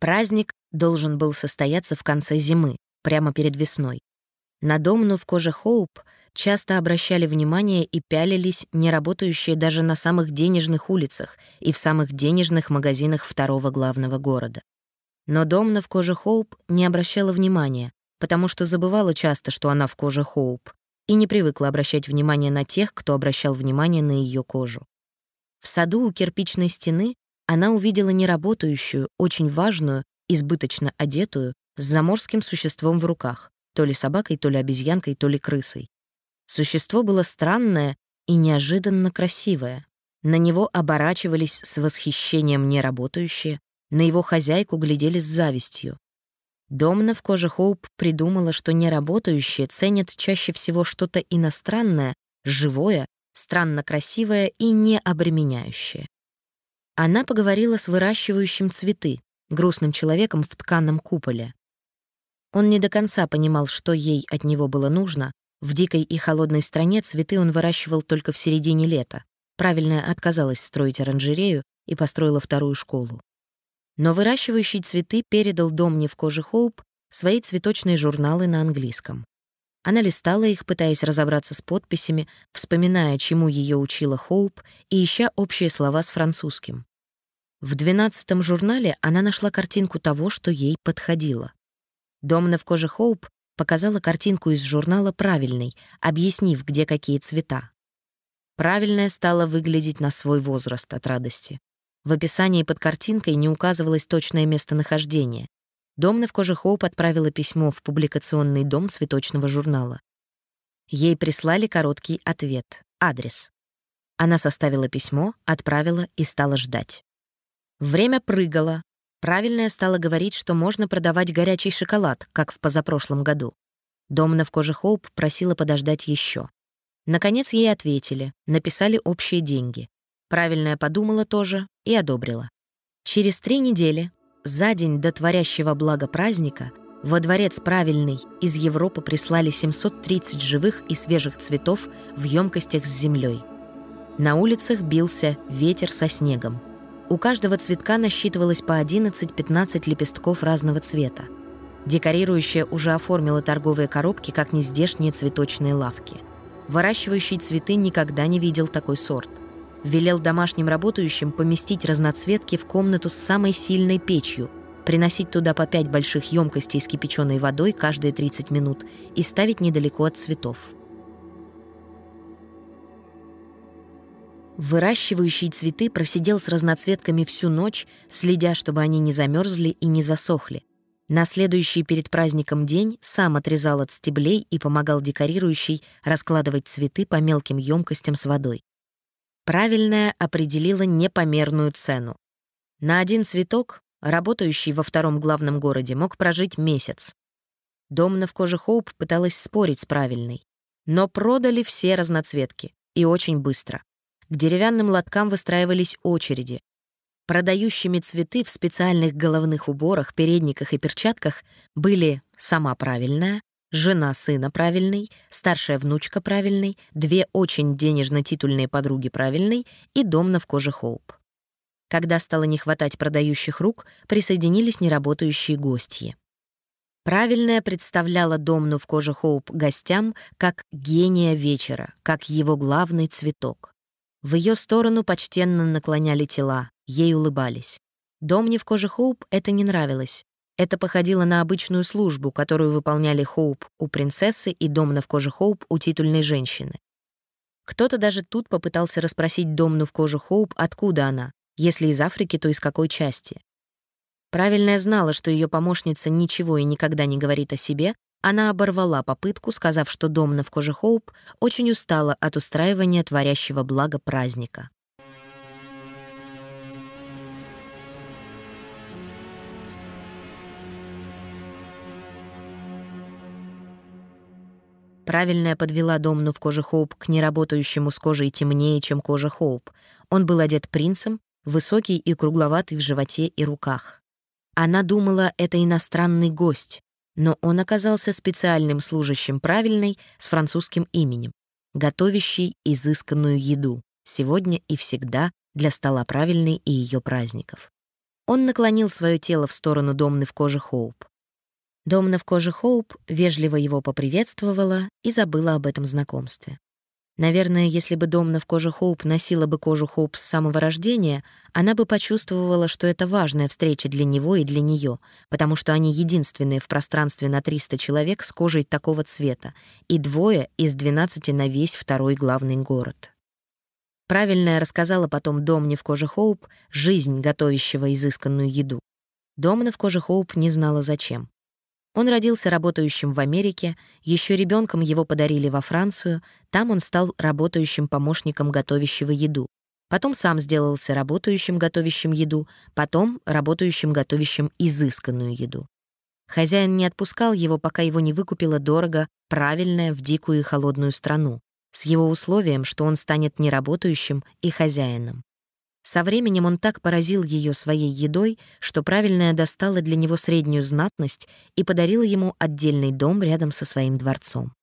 Праздник должен был состояться в конце зимы, прямо перед весной. На Домну в коже Хоуп часто обращали внимание и пялились не работающие даже на самых денежных улицах и в самых денежных магазинах второго главного города. Но Домна в коже Хоуп не обращала внимания, потому что забывала часто, что она в коже Хоуп, и не привыкла обращать внимание на тех, кто обращал внимание на ее кожу. В саду у кирпичной стены она увидела неработающую, очень важную, избыточно одетую, с заморским существом в руках, то ли собакой, то ли обезьянкой, то ли крысой. Существо было странное и неожиданно красивое. На него оборачивались с восхищением неработающие, на его хозяйку глядели с завистью. Домна в коже Хоуп придумала, что неработающие ценят чаще всего что-то иностранное, живое, странно красивое и не обременяющее. Она поговорила с выращивающим цветы, грустным человеком в тканом куполе. Он не до конца понимал, что ей от него было нужно. В дикой и холодной стране цветы он выращивал только в середине лета. Правильно отказалась строить оранжерею и построила вторую школу. Но выращивающий цветы передал Домне в коже Хоуп свои цветочные журналы на английском. Она листала их, пытаясь разобраться с подписями, вспоминая, чему ее учила Хоуп, и ища общие слова с французским. В двенадцатом журнале она нашла картинку того, что ей подходило. Домна в коже Хоуп показала картинку из журнала правильной, объяснив, где какие цвета. Правильная стала выглядеть на свой возраст от радости. В описании под картинкой не указывалось точное местонахождение. Домна в коже Хоуп отправила письмо в публикационный дом цветочного журнала. Ей прислали короткий ответ, адрес. Она составила письмо, отправила и стала ждать. Время прыгало. Правильная стала говорить, что можно продавать горячий шоколад, как в позапрошлом году. Домна в коже Хоуп просила подождать еще. Наконец ей ответили, написали общие деньги. Правильная подумала тоже и одобрила. Через три недели, за день до творящего блага праздника, во дворец правильный из Европы прислали 730 живых и свежих цветов в емкостях с землей. На улицах бился ветер со снегом. У каждого цветка насчитывалось по 11-15 лепестков разного цвета. Декорирующая уже оформила торговые коробки, как нездешние цветочные лавки. Выращивающий цветы никогда не видел такой сорт. Велел домашним работающим поместить разноцветки в комнату с самой сильной печью, приносить туда по пять больших емкостей с кипяченой водой каждые 30 минут и ставить недалеко от цветов. Выращивающий цветы просидел с разноцветками всю ночь, следя, чтобы они не замерзли и не засохли. На следующий перед праздником день сам отрезал от стеблей и помогал декорирующей раскладывать цветы по мелким емкостям с водой. Правильная определила непомерную цену. На один цветок работающий во втором главном городе мог прожить месяц. Домна в коже Хоуп пыталась спорить с правильной. Но продали все разноцветки, и очень быстро. К деревянным лоткам выстраивались очереди. Продающими цветы в специальных головных уборах, передниках и перчатках были сама правильная, жена сына правильной, старшая внучка правильной, две очень денежно-титульные подруги правильной и домна в коже Хоуп. Когда стало не хватать продающих рук, присоединились неработающие гостьи. Правильная представляла Домну в коже Хоуп гостям как гения вечера, как его главный цветок. В ее сторону почтенно наклоняли тела, ей улыбались. Домне в коже Хоуп это не нравилось. Это походило на обычную службу, которую выполняли Хоуп у принцессы и Домна в коже Хоуп у титульной женщины. Кто-то даже тут попытался расспросить Домну в коже Хоуп, откуда она, если из Африки, то из какой части. Правильная знала, что ее помощница ничего и никогда не говорит о себе, она оборвала попытку, сказав, что Домна в коже Хоуп очень устала от устраивания творящего блага праздника. Правильная подвела Домну в коже Хоуп к неработающему с кожей темнее, чем кожа Хоуп. Он был одет принцем, высокий и кругловатый в животе и руках. Она думала, это иностранный гость, но он оказался специальным служащим правильной с французским именем, готовящий изысканную еду сегодня и всегда для стола правильной и ее праздников. Он наклонил свое тело в сторону Домны в коже Хоуп. Домна в коже Хоуп вежливо его поприветствовала и забыла об этом знакомстве. Наверное, если бы Домна в коже Хоуп носила бы кожу Хоуп с самого рождения, она бы почувствовала, что это важная встреча для него и для нее, потому что они единственные в пространстве на 300 человек с кожей такого цвета и двое из 12 на весь второй главный город. Правильная рассказала потом Домне в коже Хоуп жизнь готовящего изысканную еду. Домна в коже Хоуп не знала зачем. Он родился работающим в Америке, еще ребенком его подарили во Францию, там он стал работающим помощником готовящего еду. Потом сам сделался работающим готовящим еду, потом работающим готовящим изысканную еду. Хозяин не отпускал его, пока его не выкупила дорого, правильная в дикую и холодную страну, с его условием, что он станет неработающим и хозяином. Со временем он так поразил ее своей едой, что правильная достала для него среднюю знатность и подарила ему отдельный дом рядом со своим дворцом.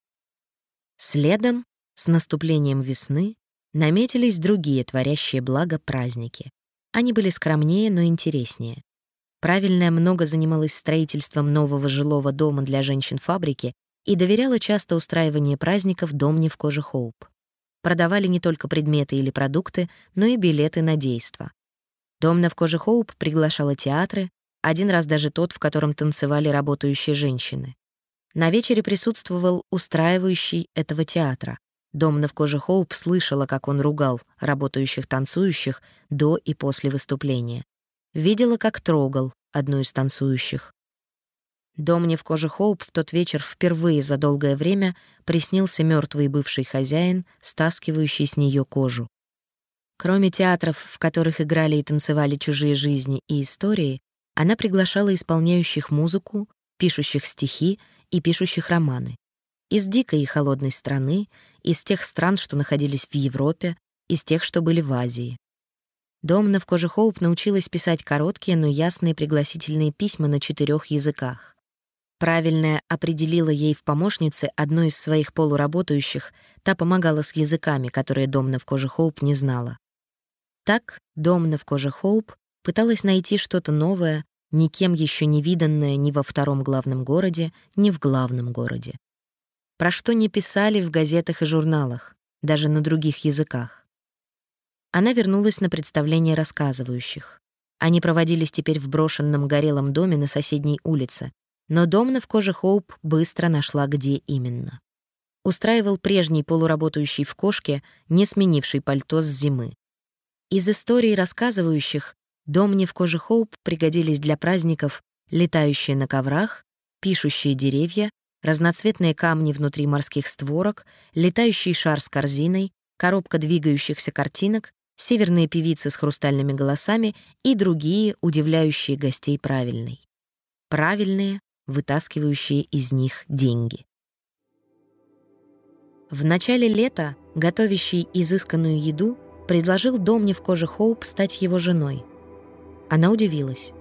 Следом, с наступлением весны, наметились другие творящие благо праздники. Они были скромнее, но интереснее. Правильная много занималась строительством нового жилого дома для женщин фабрики и доверяла часто устраивание праздников дом не в коже Хоуп продавали не только предметы или продукты, но и билеты на действо. Домна в коже Хоуп приглашала театры, один раз даже тот, в котором танцевали работающие женщины. На вечере присутствовал устраивающий этого театра. Домна в коже Хоуп слышала, как он ругал работающих танцующих до и после выступления. Видела, как трогал одну из танцующих. Домне в коже Хоуп в тот вечер впервые за долгое время приснился мертвый бывший хозяин, стаскивающий с нее кожу. Кроме театров, в которых играли и танцевали чужие жизни и истории, она приглашала исполняющих музыку, пишущих стихи и пишущих романы. Из дикой и холодной страны, из тех стран, что находились в Европе, из тех, что были в Азии. Домна в коже Хоуп научилась писать короткие, но ясные пригласительные письма на четырех языках. Правильная определила ей в помощнице одну из своих полуработающих, та помогала с языками, которые Домна в коже Хоуп не знала. Так Домна в коже Хоуп пыталась найти что-то новое, никем еще не виданная ни во втором главном городе, ни в главном городе. Про что не писали в газетах и журналах, даже на других языках. Она вернулась на представление рассказывающих. Они проводились теперь в брошенном горелом доме на соседней улице, но Домна в коже Хоуп быстро нашла, где именно. Устраивал прежний полуработающий в кошке, не сменивший пальто с зимы. Из историй рассказывающих Домне в коже Хоуп пригодились для праздников летающие на коврах, пишущие деревья, разноцветные камни внутри морских створок, летающий шар с корзиной, коробка двигающихся картинок, северные певицы с хрустальными голосами и другие, удивляющие гостей правильной. Правильные, вытаскивающие из них деньги. В начале лета готовящий изысканную еду предложил Домне в коже Хоуп стать его женой. Она удивилась.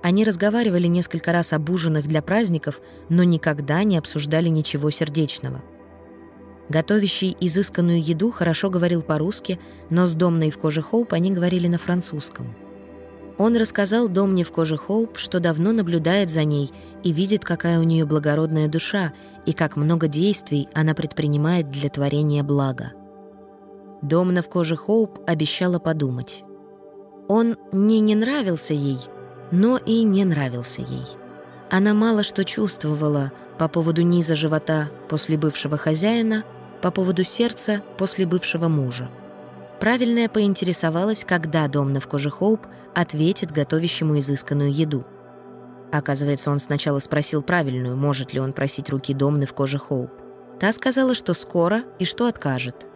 Они разговаривали несколько раз об ужинах для праздников, но никогда не обсуждали ничего сердечного. Готовящий изысканную еду хорошо говорил по-русски, но с Домной в коже Хоуп они говорили на французском. Он рассказал Домне в коже Хоуп, что давно наблюдает за ней и видит, какая у нее благородная душа и как много действий она предпринимает для творения блага. Домна в коже Хоуп обещала подумать. Он не не нравился ей, но и не нравился ей. Она мало что чувствовала по поводу низа живота после бывшего хозяина, по поводу сердца после бывшего мужа. Правильная поинтересовалась, когда Домна в коже Хоуп ответит готовящему изысканную еду. Оказывается, он сначала спросил правильную, может ли он просить руки Домны в коже Хоуп. Та сказала, что скоро и что откажет.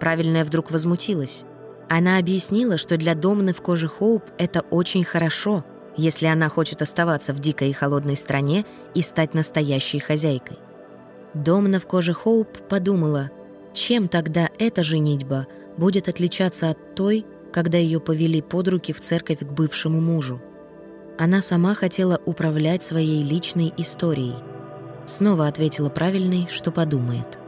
Правильная вдруг возмутилась. Она объяснила, что для Домны в коже Хоуп это очень хорошо, если она хочет оставаться в дикой и холодной стране и стать настоящей хозяйкой. Домна в коже Хоуп подумала, чем тогда эта женитьба будет отличаться от той, когда ее повели под руки в церковь к бывшему мужу. Она сама хотела управлять своей личной историей. Снова ответила правильной, что подумает.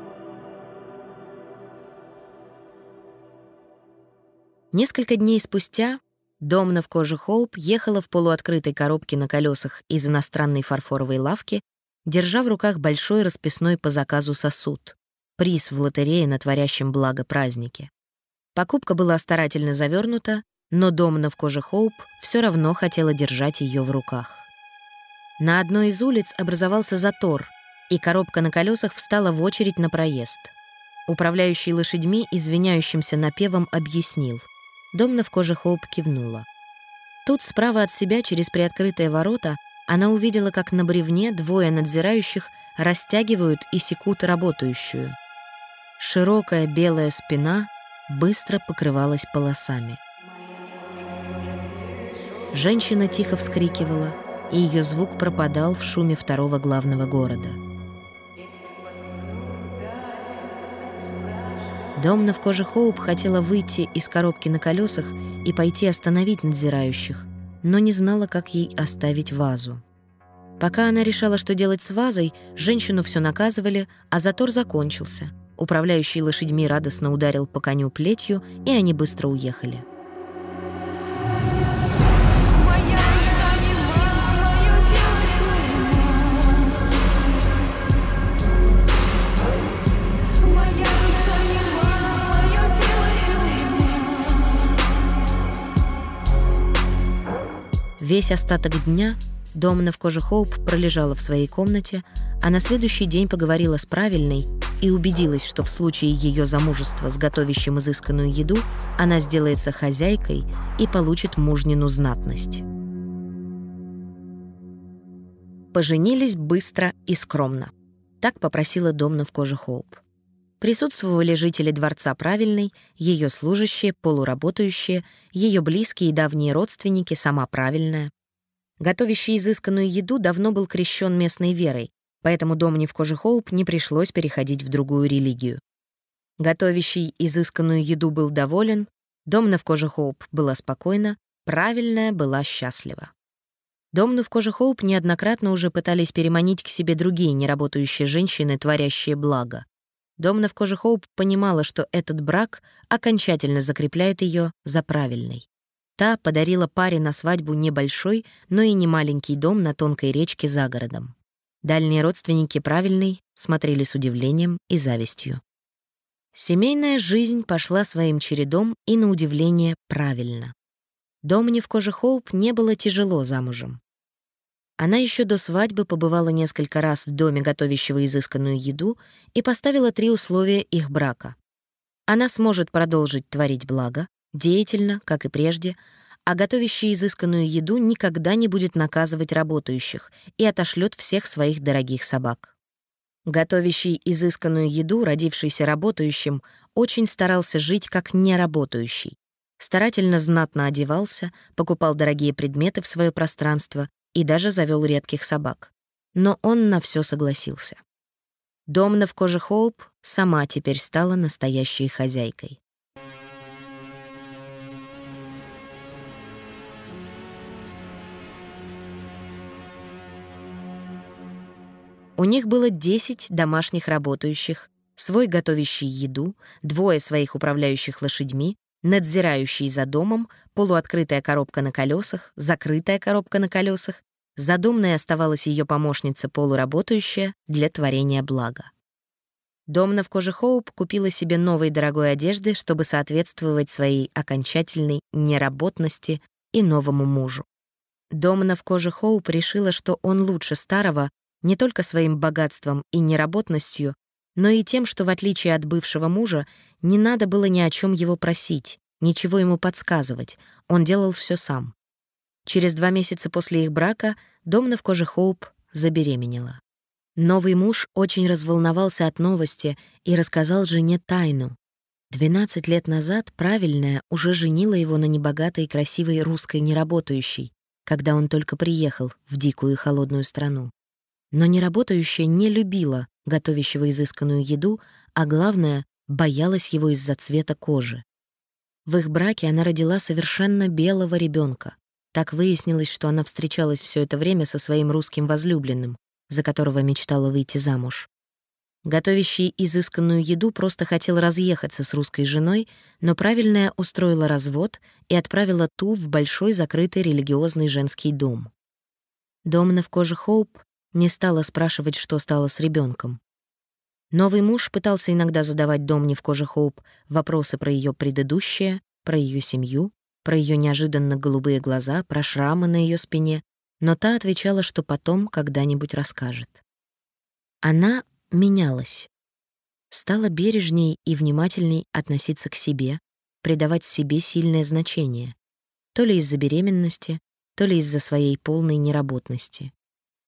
Несколько дней спустя Домна в коже Хоуп ехала в полуоткрытой коробке на колесах из иностранной фарфоровой лавки, держа в руках большой расписной по заказу сосуд, приз в лотерее на творящем благо празднике. Покупка была старательно завернута, но Домна в коже Хоуп все равно хотела держать ее в руках. На одной из улиц образовался затор, и коробка на колесах встала в очередь на проезд. Управляющий лошадьми извиняющимся напевом объяснил — Домна в коже Хоуп кивнула. Тут справа от себя, через приоткрытые ворота, она увидела, как на бревне двое надзирающих растягивают и секут работающую. Широкая белая спина быстро покрывалась полосами. Женщина тихо вскрикивала, и ее звук пропадал в шуме второго главного города — Домна в коже Хоуп хотела выйти из коробки на колесах и пойти остановить надзирающих, но не знала, как ей оставить вазу. Пока она решала, что делать с вазой, женщину все наказывали, а затор закончился. Управляющий лошадьми радостно ударил по коню плетью, и они быстро уехали. Весь остаток дня Домна в коже Хоуп пролежала в своей комнате, а на следующий день поговорила с правильной и убедилась, что в случае ее замужества с готовящим изысканную еду она сделается хозяйкой и получит мужнину знатность. Поженились быстро и скромно. Так попросила Домна в коже Хоуп. Присутствовали жители дворца правильной, ее служащие, полуработающие, ее близкие и давние родственники, сама правильная. Готовящий изысканную еду давно был крещен местной верой, поэтому Домни в коже Хоуп не пришлось переходить в другую религию. Готовящий изысканную еду был доволен, Домна в коже Хоуп была спокойна, правильная была счастлива. Домну в коже Хоуп неоднократно уже пытались переманить к себе другие неработающие женщины, творящие благо. Домна в коже Хоуп понимала, что этот брак окончательно закрепляет ее за правильной. Та подарила паре на свадьбу небольшой, но и не маленький дом на тонкой речке за городом. Дальние родственники правильной смотрели с удивлением и завистью. Семейная жизнь пошла своим чередом и, на удивление, правильно. Домни в коже Хоуп не было тяжело замужем. Она еще до свадьбы побывала несколько раз в доме, готовящего изысканную еду, и поставила три условия их брака. Она сможет продолжить творить благо, деятельно, как и прежде, а готовящий изысканную еду никогда не будет наказывать работающих и отошлет всех своих дорогих собак. Готовящий изысканную еду, родившийся работающим, очень старался жить как неработающий. Старательно знатно одевался, покупал дорогие предметы в свое пространство и даже завел редких собак. Но он на все согласился. Домна в коже Хоуп сама теперь стала настоящей хозяйкой. У них было 10 домашних работающих, свой готовящий еду, двое своих управляющих лошадьми, надзирающий за домом, полуоткрытая коробка на колесах, закрытая коробка на колесах. За домной оставалась ее помощница полуработающая для творения блага. Домна в коже Хоуп купила себе новой дорогой одежды, чтобы соответствовать своей окончательной неработности и новому мужу. Домна в коже Хоуп решила, что он лучше старого не только своим богатством и неработностью, но и тем, что в отличие от бывшего мужа, не надо было ни о чем его просить, ничего ему подсказывать, он делал все сам. Через два месяца после их брака Домна в коже Хоуп забеременела. Новый муж очень разволновался от новости и рассказал жене тайну. Двенадцать лет назад правильная уже женила его на небогатой красивой русской неработающей, когда он только приехал в дикую и холодную страну. Но неработающая не любила готовящего изысканную еду, а главное, боялась его из-за цвета кожи. В их браке она родила совершенно белого ребенка. Так выяснилось, что она встречалась все это время со своим русским возлюбленным, за которого мечтала выйти замуж. Готовящий изысканную еду просто хотел разъехаться с русской женой, но правильная устроила развод и отправила ту в большой закрытый религиозный женский дом. Домна в коже Хоуп не стала спрашивать, что стало с ребенком. Новый муж пытался иногда задавать Домне в коже Хоуп вопросы про ее предыдущее, про ее семью, про ее неожиданно голубые глаза, про шрамы на ее спине, но та отвечала, что потом когда-нибудь расскажет. Она менялась. Стала бережней и внимательней относиться к себе, придавать себе сильное значение, то ли из-за беременности, то ли из-за своей полной неработности.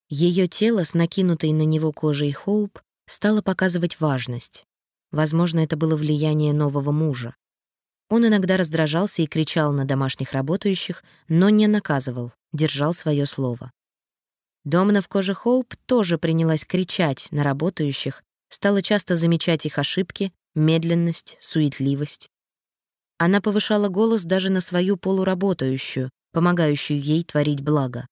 Ее тело с накинутой на него кожей Хоуп стало показывать важность. Возможно, это было влияние нового мужа. Он иногда раздражался и кричал на домашних работающих, но не наказывал, держал свое слово. Домна в коже Хоуп тоже принялась кричать на работающих, стала часто замечать их ошибки, медленность, суетливость. Она повышала голос даже на свою полуработающую, помогающую ей творить благо.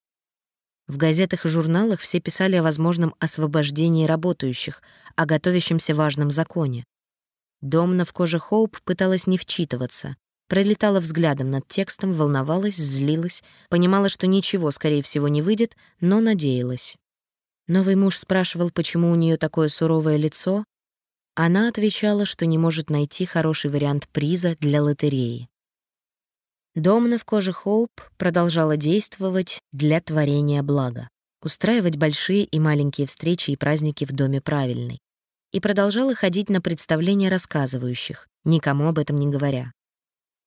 В газетах и журналах все писали о возможном освобождении работающих, о готовящемся важном законе. Домна в коже Хоуп пыталась не вчитываться, пролетала взглядом над текстом, волновалась, злилась, понимала, что ничего, скорее всего, не выйдет, но надеялась. Новый муж спрашивал, почему у нее такое суровое лицо. Она отвечала, что не может найти хороший вариант приза для лотереи. Домна в коже Хоуп продолжала действовать для творения блага, устраивать большие и маленькие встречи и праздники в Доме правильной. И продолжала ходить на представления рассказывающих, никому об этом не говоря.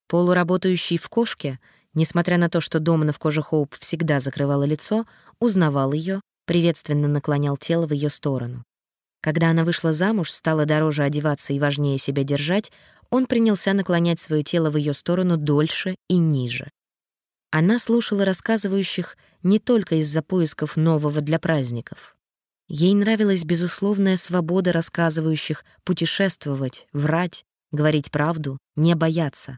Полуработающий в кошке, несмотря на то, что Домна в коже Хоуп всегда закрывала лицо, узнавал ее, приветственно наклонял тело в ее сторону. Когда она вышла замуж, стала дороже одеваться и важнее себя держать, он принялся наклонять свое тело в ее сторону дольше и ниже. Она слушала рассказывающих не только из-за поисков нового для праздников. Ей нравилась безусловная свобода рассказывающих путешествовать, врать, говорить правду, не бояться.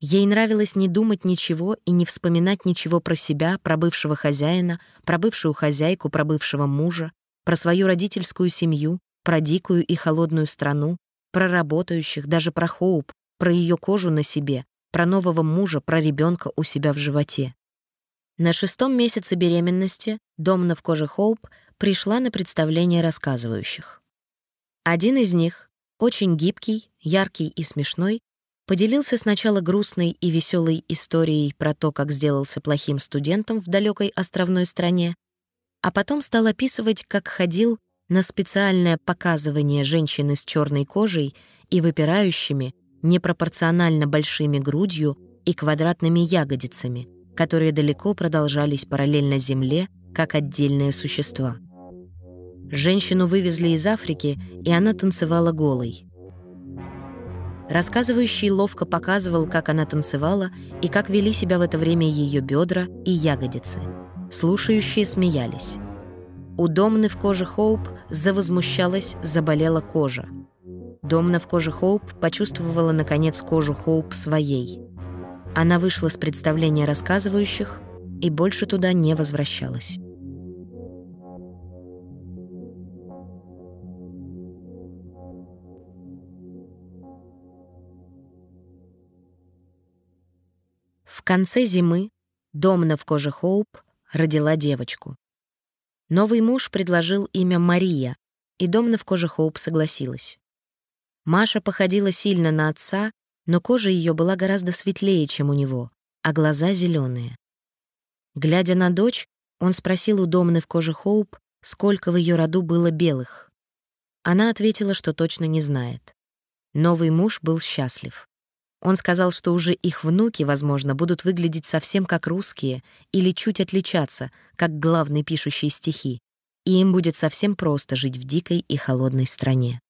Ей нравилось не думать ничего и не вспоминать ничего про себя, про бывшего хозяина, про бывшую хозяйку, про бывшего мужа, про свою родительскую семью, про дикую и холодную страну, про работающих, даже про Хоуп, про ее кожу на себе, про нового мужа, про ребенка у себя в животе. На шестом месяце беременности Домна в коже Хоуп пришла на представление рассказывающих. Один из них, очень гибкий, яркий и смешной, поделился сначала грустной и веселой историей про то, как сделался плохим студентом в далекой островной стране, а потом стал описывать, как ходил на специальное показывание женщины с черной кожей и выпирающими, непропорционально большими грудью и квадратными ягодицами, которые далеко продолжались параллельно Земле, как отдельные существа. Женщину вывезли из Африки, и она танцевала голой. Рассказывающий ловко показывал, как она танцевала и как вели себя в это время ее бедра и ягодицы. Слушающие смеялись. У Домны в коже Хоуп завозмущалась, заболела кожа. Домна в коже Хоуп почувствовала, наконец, кожу Хоуп своей. Она вышла с представления рассказывающих и больше туда не возвращалась. В конце зимы Домна в коже Хоуп родила девочку. Новый муж предложил имя Мария, и Домна в коже Хоуп согласилась. Маша походила сильно на отца, но кожа ее была гораздо светлее, чем у него, а глаза зеленые. Глядя на дочь, он спросил у Домны в коже Хоуп, сколько в ее роду было белых. Она ответила, что точно не знает. Новый муж был счастлив. Он сказал, что уже их внуки, возможно, будут выглядеть совсем как русские или чуть отличаться, как главный пишущий стихи, и им будет совсем просто жить в дикой и холодной стране.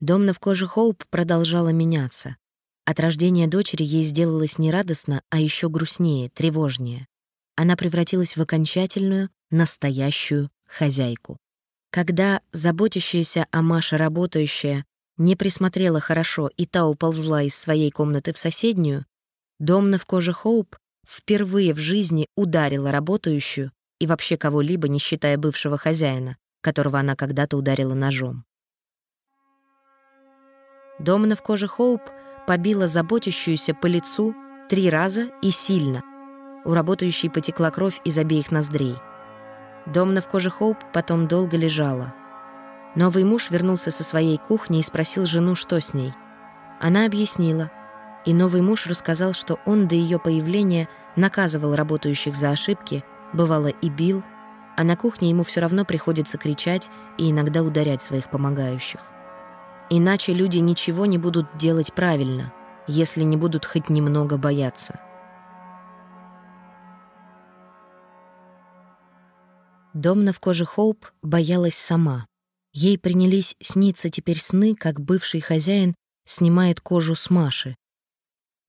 Домна в коже Хоуп продолжала меняться. От рождения дочери ей сделалось не радостно, а еще грустнее, тревожнее. Она превратилась в окончательную, настоящую хозяйку. Когда заботящаяся о Маше работающая не присмотрела хорошо и та уползла из своей комнаты в соседнюю, Домна в коже Хоуп впервые в жизни ударила работающую и вообще кого-либо, не считая бывшего хозяина, которого она когда-то ударила ножом. Домна в коже Хоуп побила заботящуюся по лицу три раза и сильно. У работающей потекла кровь из обеих ноздрей. Домна в коже Хоуп потом долго лежала. Новый муж вернулся со своей кухни и спросил жену, что с ней. Она объяснила. И новый муж рассказал, что он до ее появления наказывал работающих за ошибки, бывало и бил, а на кухне ему все равно приходится кричать и иногда ударять своих помогающих. Иначе люди ничего не будут делать правильно, если не будут хоть немного бояться. Домна в коже Хоуп боялась сама. Ей принялись сниться теперь сны, как бывший хозяин снимает кожу с Маши.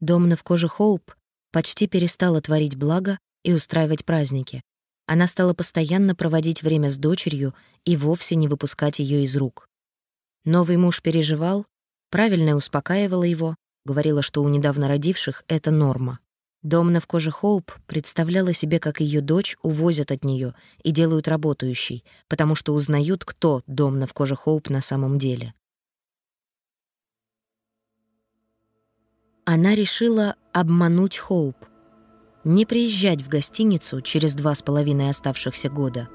Домна в коже Хоуп почти перестала творить благо и устраивать праздники. Она стала постоянно проводить время с дочерью и вовсе не выпускать ее из рук. Новый муж переживал, правильно успокаивала его, говорила, что у недавно родивших это норма. Домна в коже Хоуп представляла себе, как ее дочь увозят от нее и делают работающей, потому что узнают, кто Домна в коже Хоуп на самом деле. Она решила обмануть Хоуп, не приезжать в гостиницу через два с половиной оставшихся года,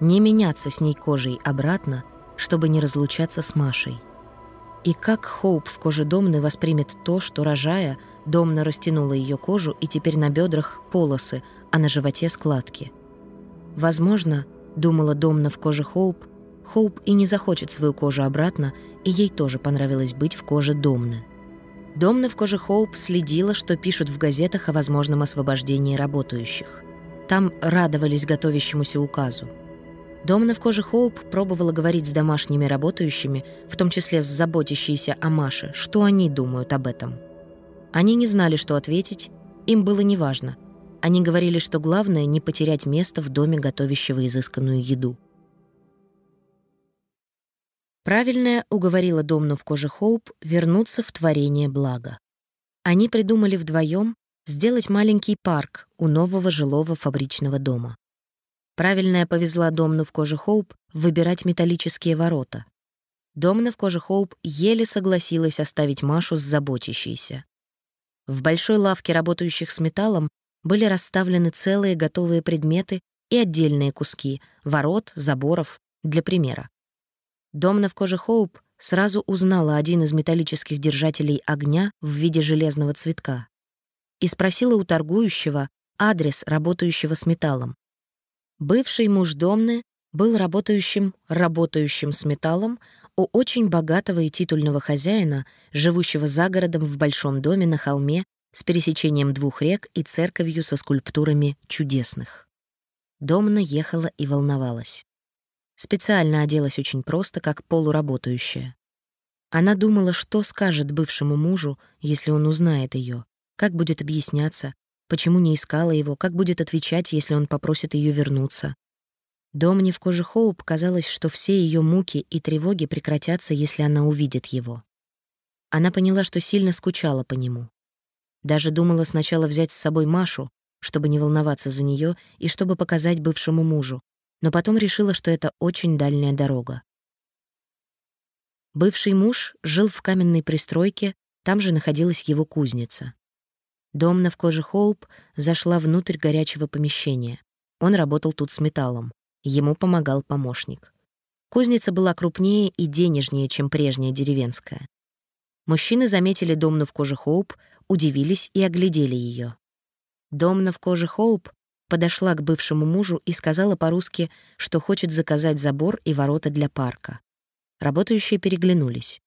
не меняться с ней кожей обратно — чтобы не разлучаться с Машей. И как Хоуп в коже Домны воспримет то, что, рожая, Домна растянула ее кожу, и теперь на бедрах полосы, а на животе складки. Возможно, думала Домна в коже Хоуп, Хоуп и не захочет свою кожу обратно, и ей тоже понравилось быть в коже Домны. Домна в коже Хоуп следила, что пишут в газетах о возможном освобождении работающих. Там радовались готовящемуся указу. Домна в коже Хоуп пробовала говорить с домашними работающими, в том числе с заботящейся о Маше, что они думают об этом. Они не знали, что ответить, им было неважно. Они говорили, что главное — не потерять место в доме, готовящего изысканную еду. Правильная уговорила Домну в коже Хоуп вернуться в творение блага. Они придумали вдвоем сделать маленький парк у нового жилого фабричного дома. Правильная повезла Домну в коже Хоуп выбирать металлические ворота. Домна в коже Хоуп еле согласилась оставить Машу с заботящейся. В большой лавке работающих с металлом были расставлены целые готовые предметы и отдельные куски — ворот, заборов, для примера. Домна в коже Хоуп сразу узнала один из металлических держателей огня в виде железного цветка и спросила у торгующего адрес работающего с металлом. Бывший муж Домны был работающим, работающим с металлом у очень богатого и титульного хозяина, живущего за городом в большом доме на холме с пересечением двух рек и церковью со скульптурами чудесных. Домна ехала и волновалась. Специально оделась очень просто, как полуработающая. Она думала, что скажет бывшему мужу, если он узнает ее, как будет объясняться, почему не искала его, как будет отвечать, если он попросит ее вернуться. Домне в коже Хоуп казалось, что все ее муки и тревоги прекратятся, если она увидит его. Она поняла, что сильно скучала по нему. Даже думала сначала взять с собой Машу, чтобы не волноваться за нее и чтобы показать бывшему мужу, но потом решила, что это очень дальняя дорога. Бывший муж жил в каменной пристройке, там же находилась его кузница. Домна в коже Хоуп зашла внутрь горячего помещения. Он работал тут с металлом. Ему помогал помощник. Кузница была крупнее и денежнее, чем прежняя деревенская. Мужчины заметили Домну в коже Хоуп, удивились и оглядели ее. Домна в коже Хоуп подошла к бывшему мужу и сказала по-русски, что хочет заказать забор и ворота для парка. Работающие переглянулись.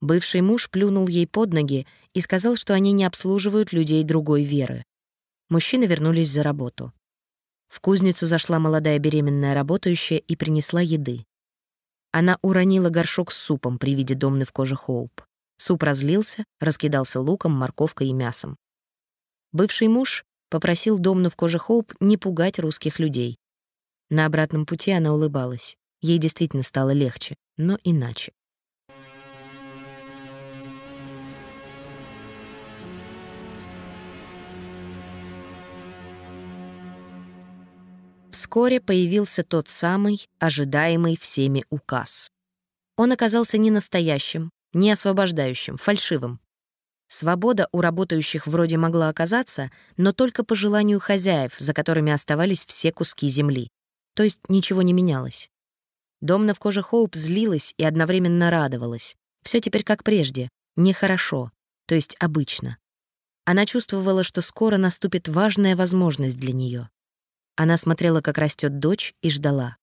Бывший муж плюнул ей под ноги и сказал, что они не обслуживают людей другой веры. Мужчины вернулись за работу. В кузницу зашла молодая беременная работающая и принесла еды. Она уронила горшок с супом при виде домны в коже Хоуп. Суп разлился, раскидался луком, морковкой и мясом. Бывший муж попросил Домну в коже Хоуп не пугать русских людей. На обратном пути она улыбалась. Ей действительно стало легче, но иначе. Вскоре появился тот самый, ожидаемый всеми указ. Он оказался не настоящим, не освобождающим, фальшивым. Свобода у работающих вроде могла оказаться, но только по желанию хозяев, за которыми оставались все куски земли. То есть ничего не менялось. Домна в коже Хоуп злилась и одновременно радовалась. Все теперь как прежде, нехорошо, то есть обычно. Она чувствовала, что скоро наступит важная возможность для нее. Она смотрела, как растет дочь, и ждала.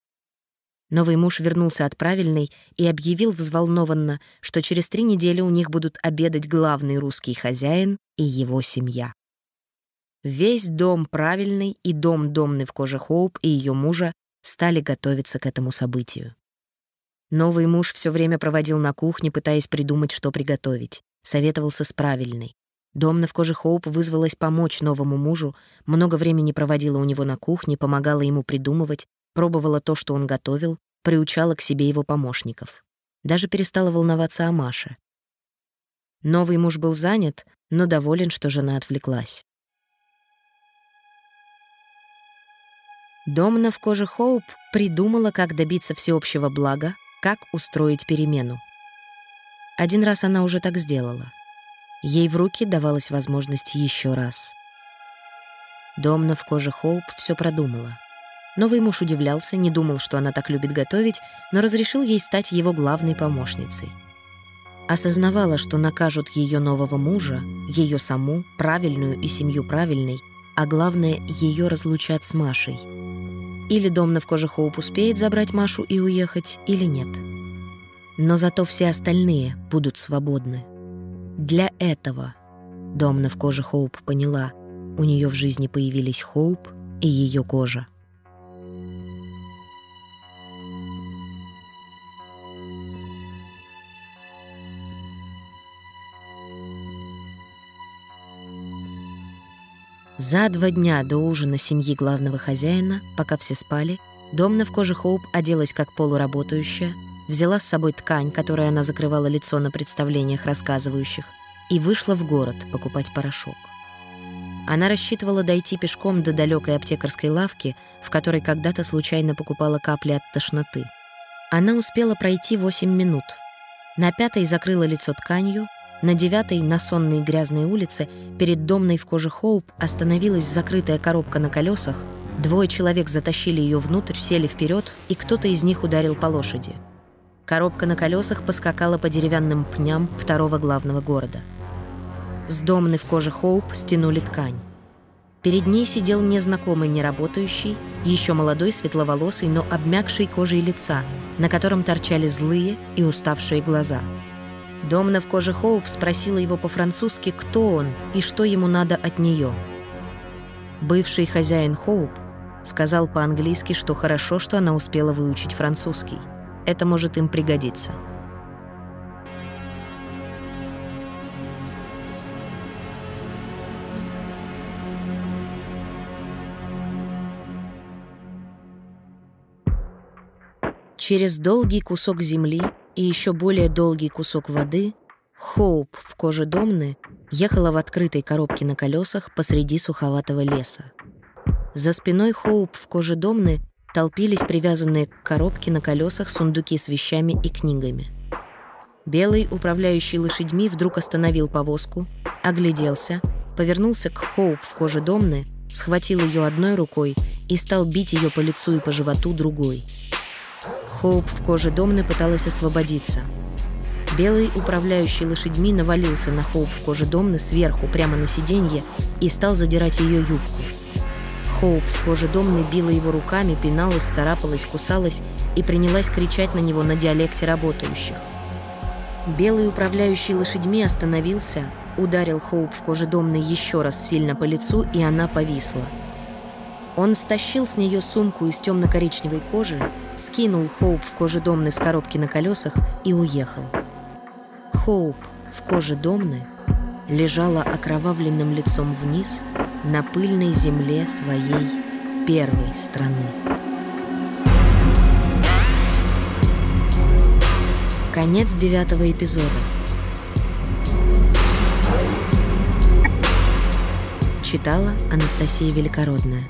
Новый муж вернулся от правильной и объявил взволнованно, что через три недели у них будут обедать главный русский хозяин и его семья. Весь дом правильный и дом домный в коже Хоуп и ее мужа стали готовиться к этому событию. Новый муж все время проводил на кухне, пытаясь придумать, что приготовить. Советовался с правильной. Домна в коже Хоуп вызвалась помочь новому мужу, много времени проводила у него на кухне, помогала ему придумывать, пробовала то, что он готовил, приучала к себе его помощников. Даже перестала волноваться о Маше. Новый муж был занят, но доволен, что жена отвлеклась. Домна в коже Хоуп придумала, как добиться всеобщего блага, как устроить перемену. Один раз она уже так сделала. Ей в руки давалась возможность еще раз. Домна в коже Хоуп все продумала. Новый муж удивлялся, не думал, что она так любит готовить, но разрешил ей стать его главной помощницей. Осознавала, что накажут ее нового мужа, ее саму, правильную и семью правильной, а главное, ее разлучат с Машей. Или Домна в коже Хоуп успеет забрать Машу и уехать, или нет. Но зато все остальные будут свободны. Для этого Домна в коже Хоуп поняла, у нее в жизни появились Хоуп и ее кожа. За два дня до ужина семьи главного хозяина, пока все спали, Домна в коже Хоуп оделась как полуработающая, взяла с собой ткань, которой она закрывала лицо на представлениях рассказывающих, и вышла в город покупать порошок. Она рассчитывала дойти пешком до далекой аптекарской лавки, в которой когда-то случайно покупала капли от тошноты. Она успела пройти 8 минут. На пятой закрыла лицо тканью, На девятой, на сонной грязной улице, перед домной в коже Хоуп остановилась закрытая коробка на колесах, двое человек затащили ее внутрь, сели вперед, и кто-то из них ударил по лошади. Коробка на колесах поскакала по деревянным пням второго главного города. С домны в коже Хоуп стянули ткань. Перед ней сидел незнакомый неработающий, еще молодой, светловолосый, но обмякший кожей лица, на котором торчали злые и уставшие глаза. Домна в коже Хоуп спросила его по-французски, кто он и что ему надо от нее. Бывший хозяин Хоуп сказал по-английски, что хорошо, что она успела выучить французский. Это может им пригодиться. Через долгий кусок земли и еще более долгий кусок воды Хоуп в коже Домны ехала в открытой коробке на колесах посреди суховатого леса. За спиной Хоуп в коже Домны толпились привязанные к коробке на колесах сундуки с вещами и книгами. Белый, управляющий лошадьми, вдруг остановил повозку, огляделся, повернулся к Хоуп в коже Домны, схватил ее одной рукой и стал бить ее по лицу и по животу другой — Хоуп в коже Домны пыталась освободиться. Белый, управляющий лошадьми, навалился на Хоуп в коже Домны сверху, прямо на сиденье, и стал задирать ее юбку. Хоуп в коже Домны била его руками, пиналась, царапалась, кусалась и принялась кричать на него на диалекте работающих. Белый, управляющий лошадьми, остановился, ударил Хоуп в коже Домны еще раз сильно по лицу, и она повисла. Он стащил с нее сумку из темно-коричневой кожи, скинул Хоуп в коже Домны с коробки на колесах и уехал. Хоуп в коже Домны лежала окровавленным лицом вниз на пыльной земле своей первой страны. Конец девятого эпизода. Читала Анастасия Великородная.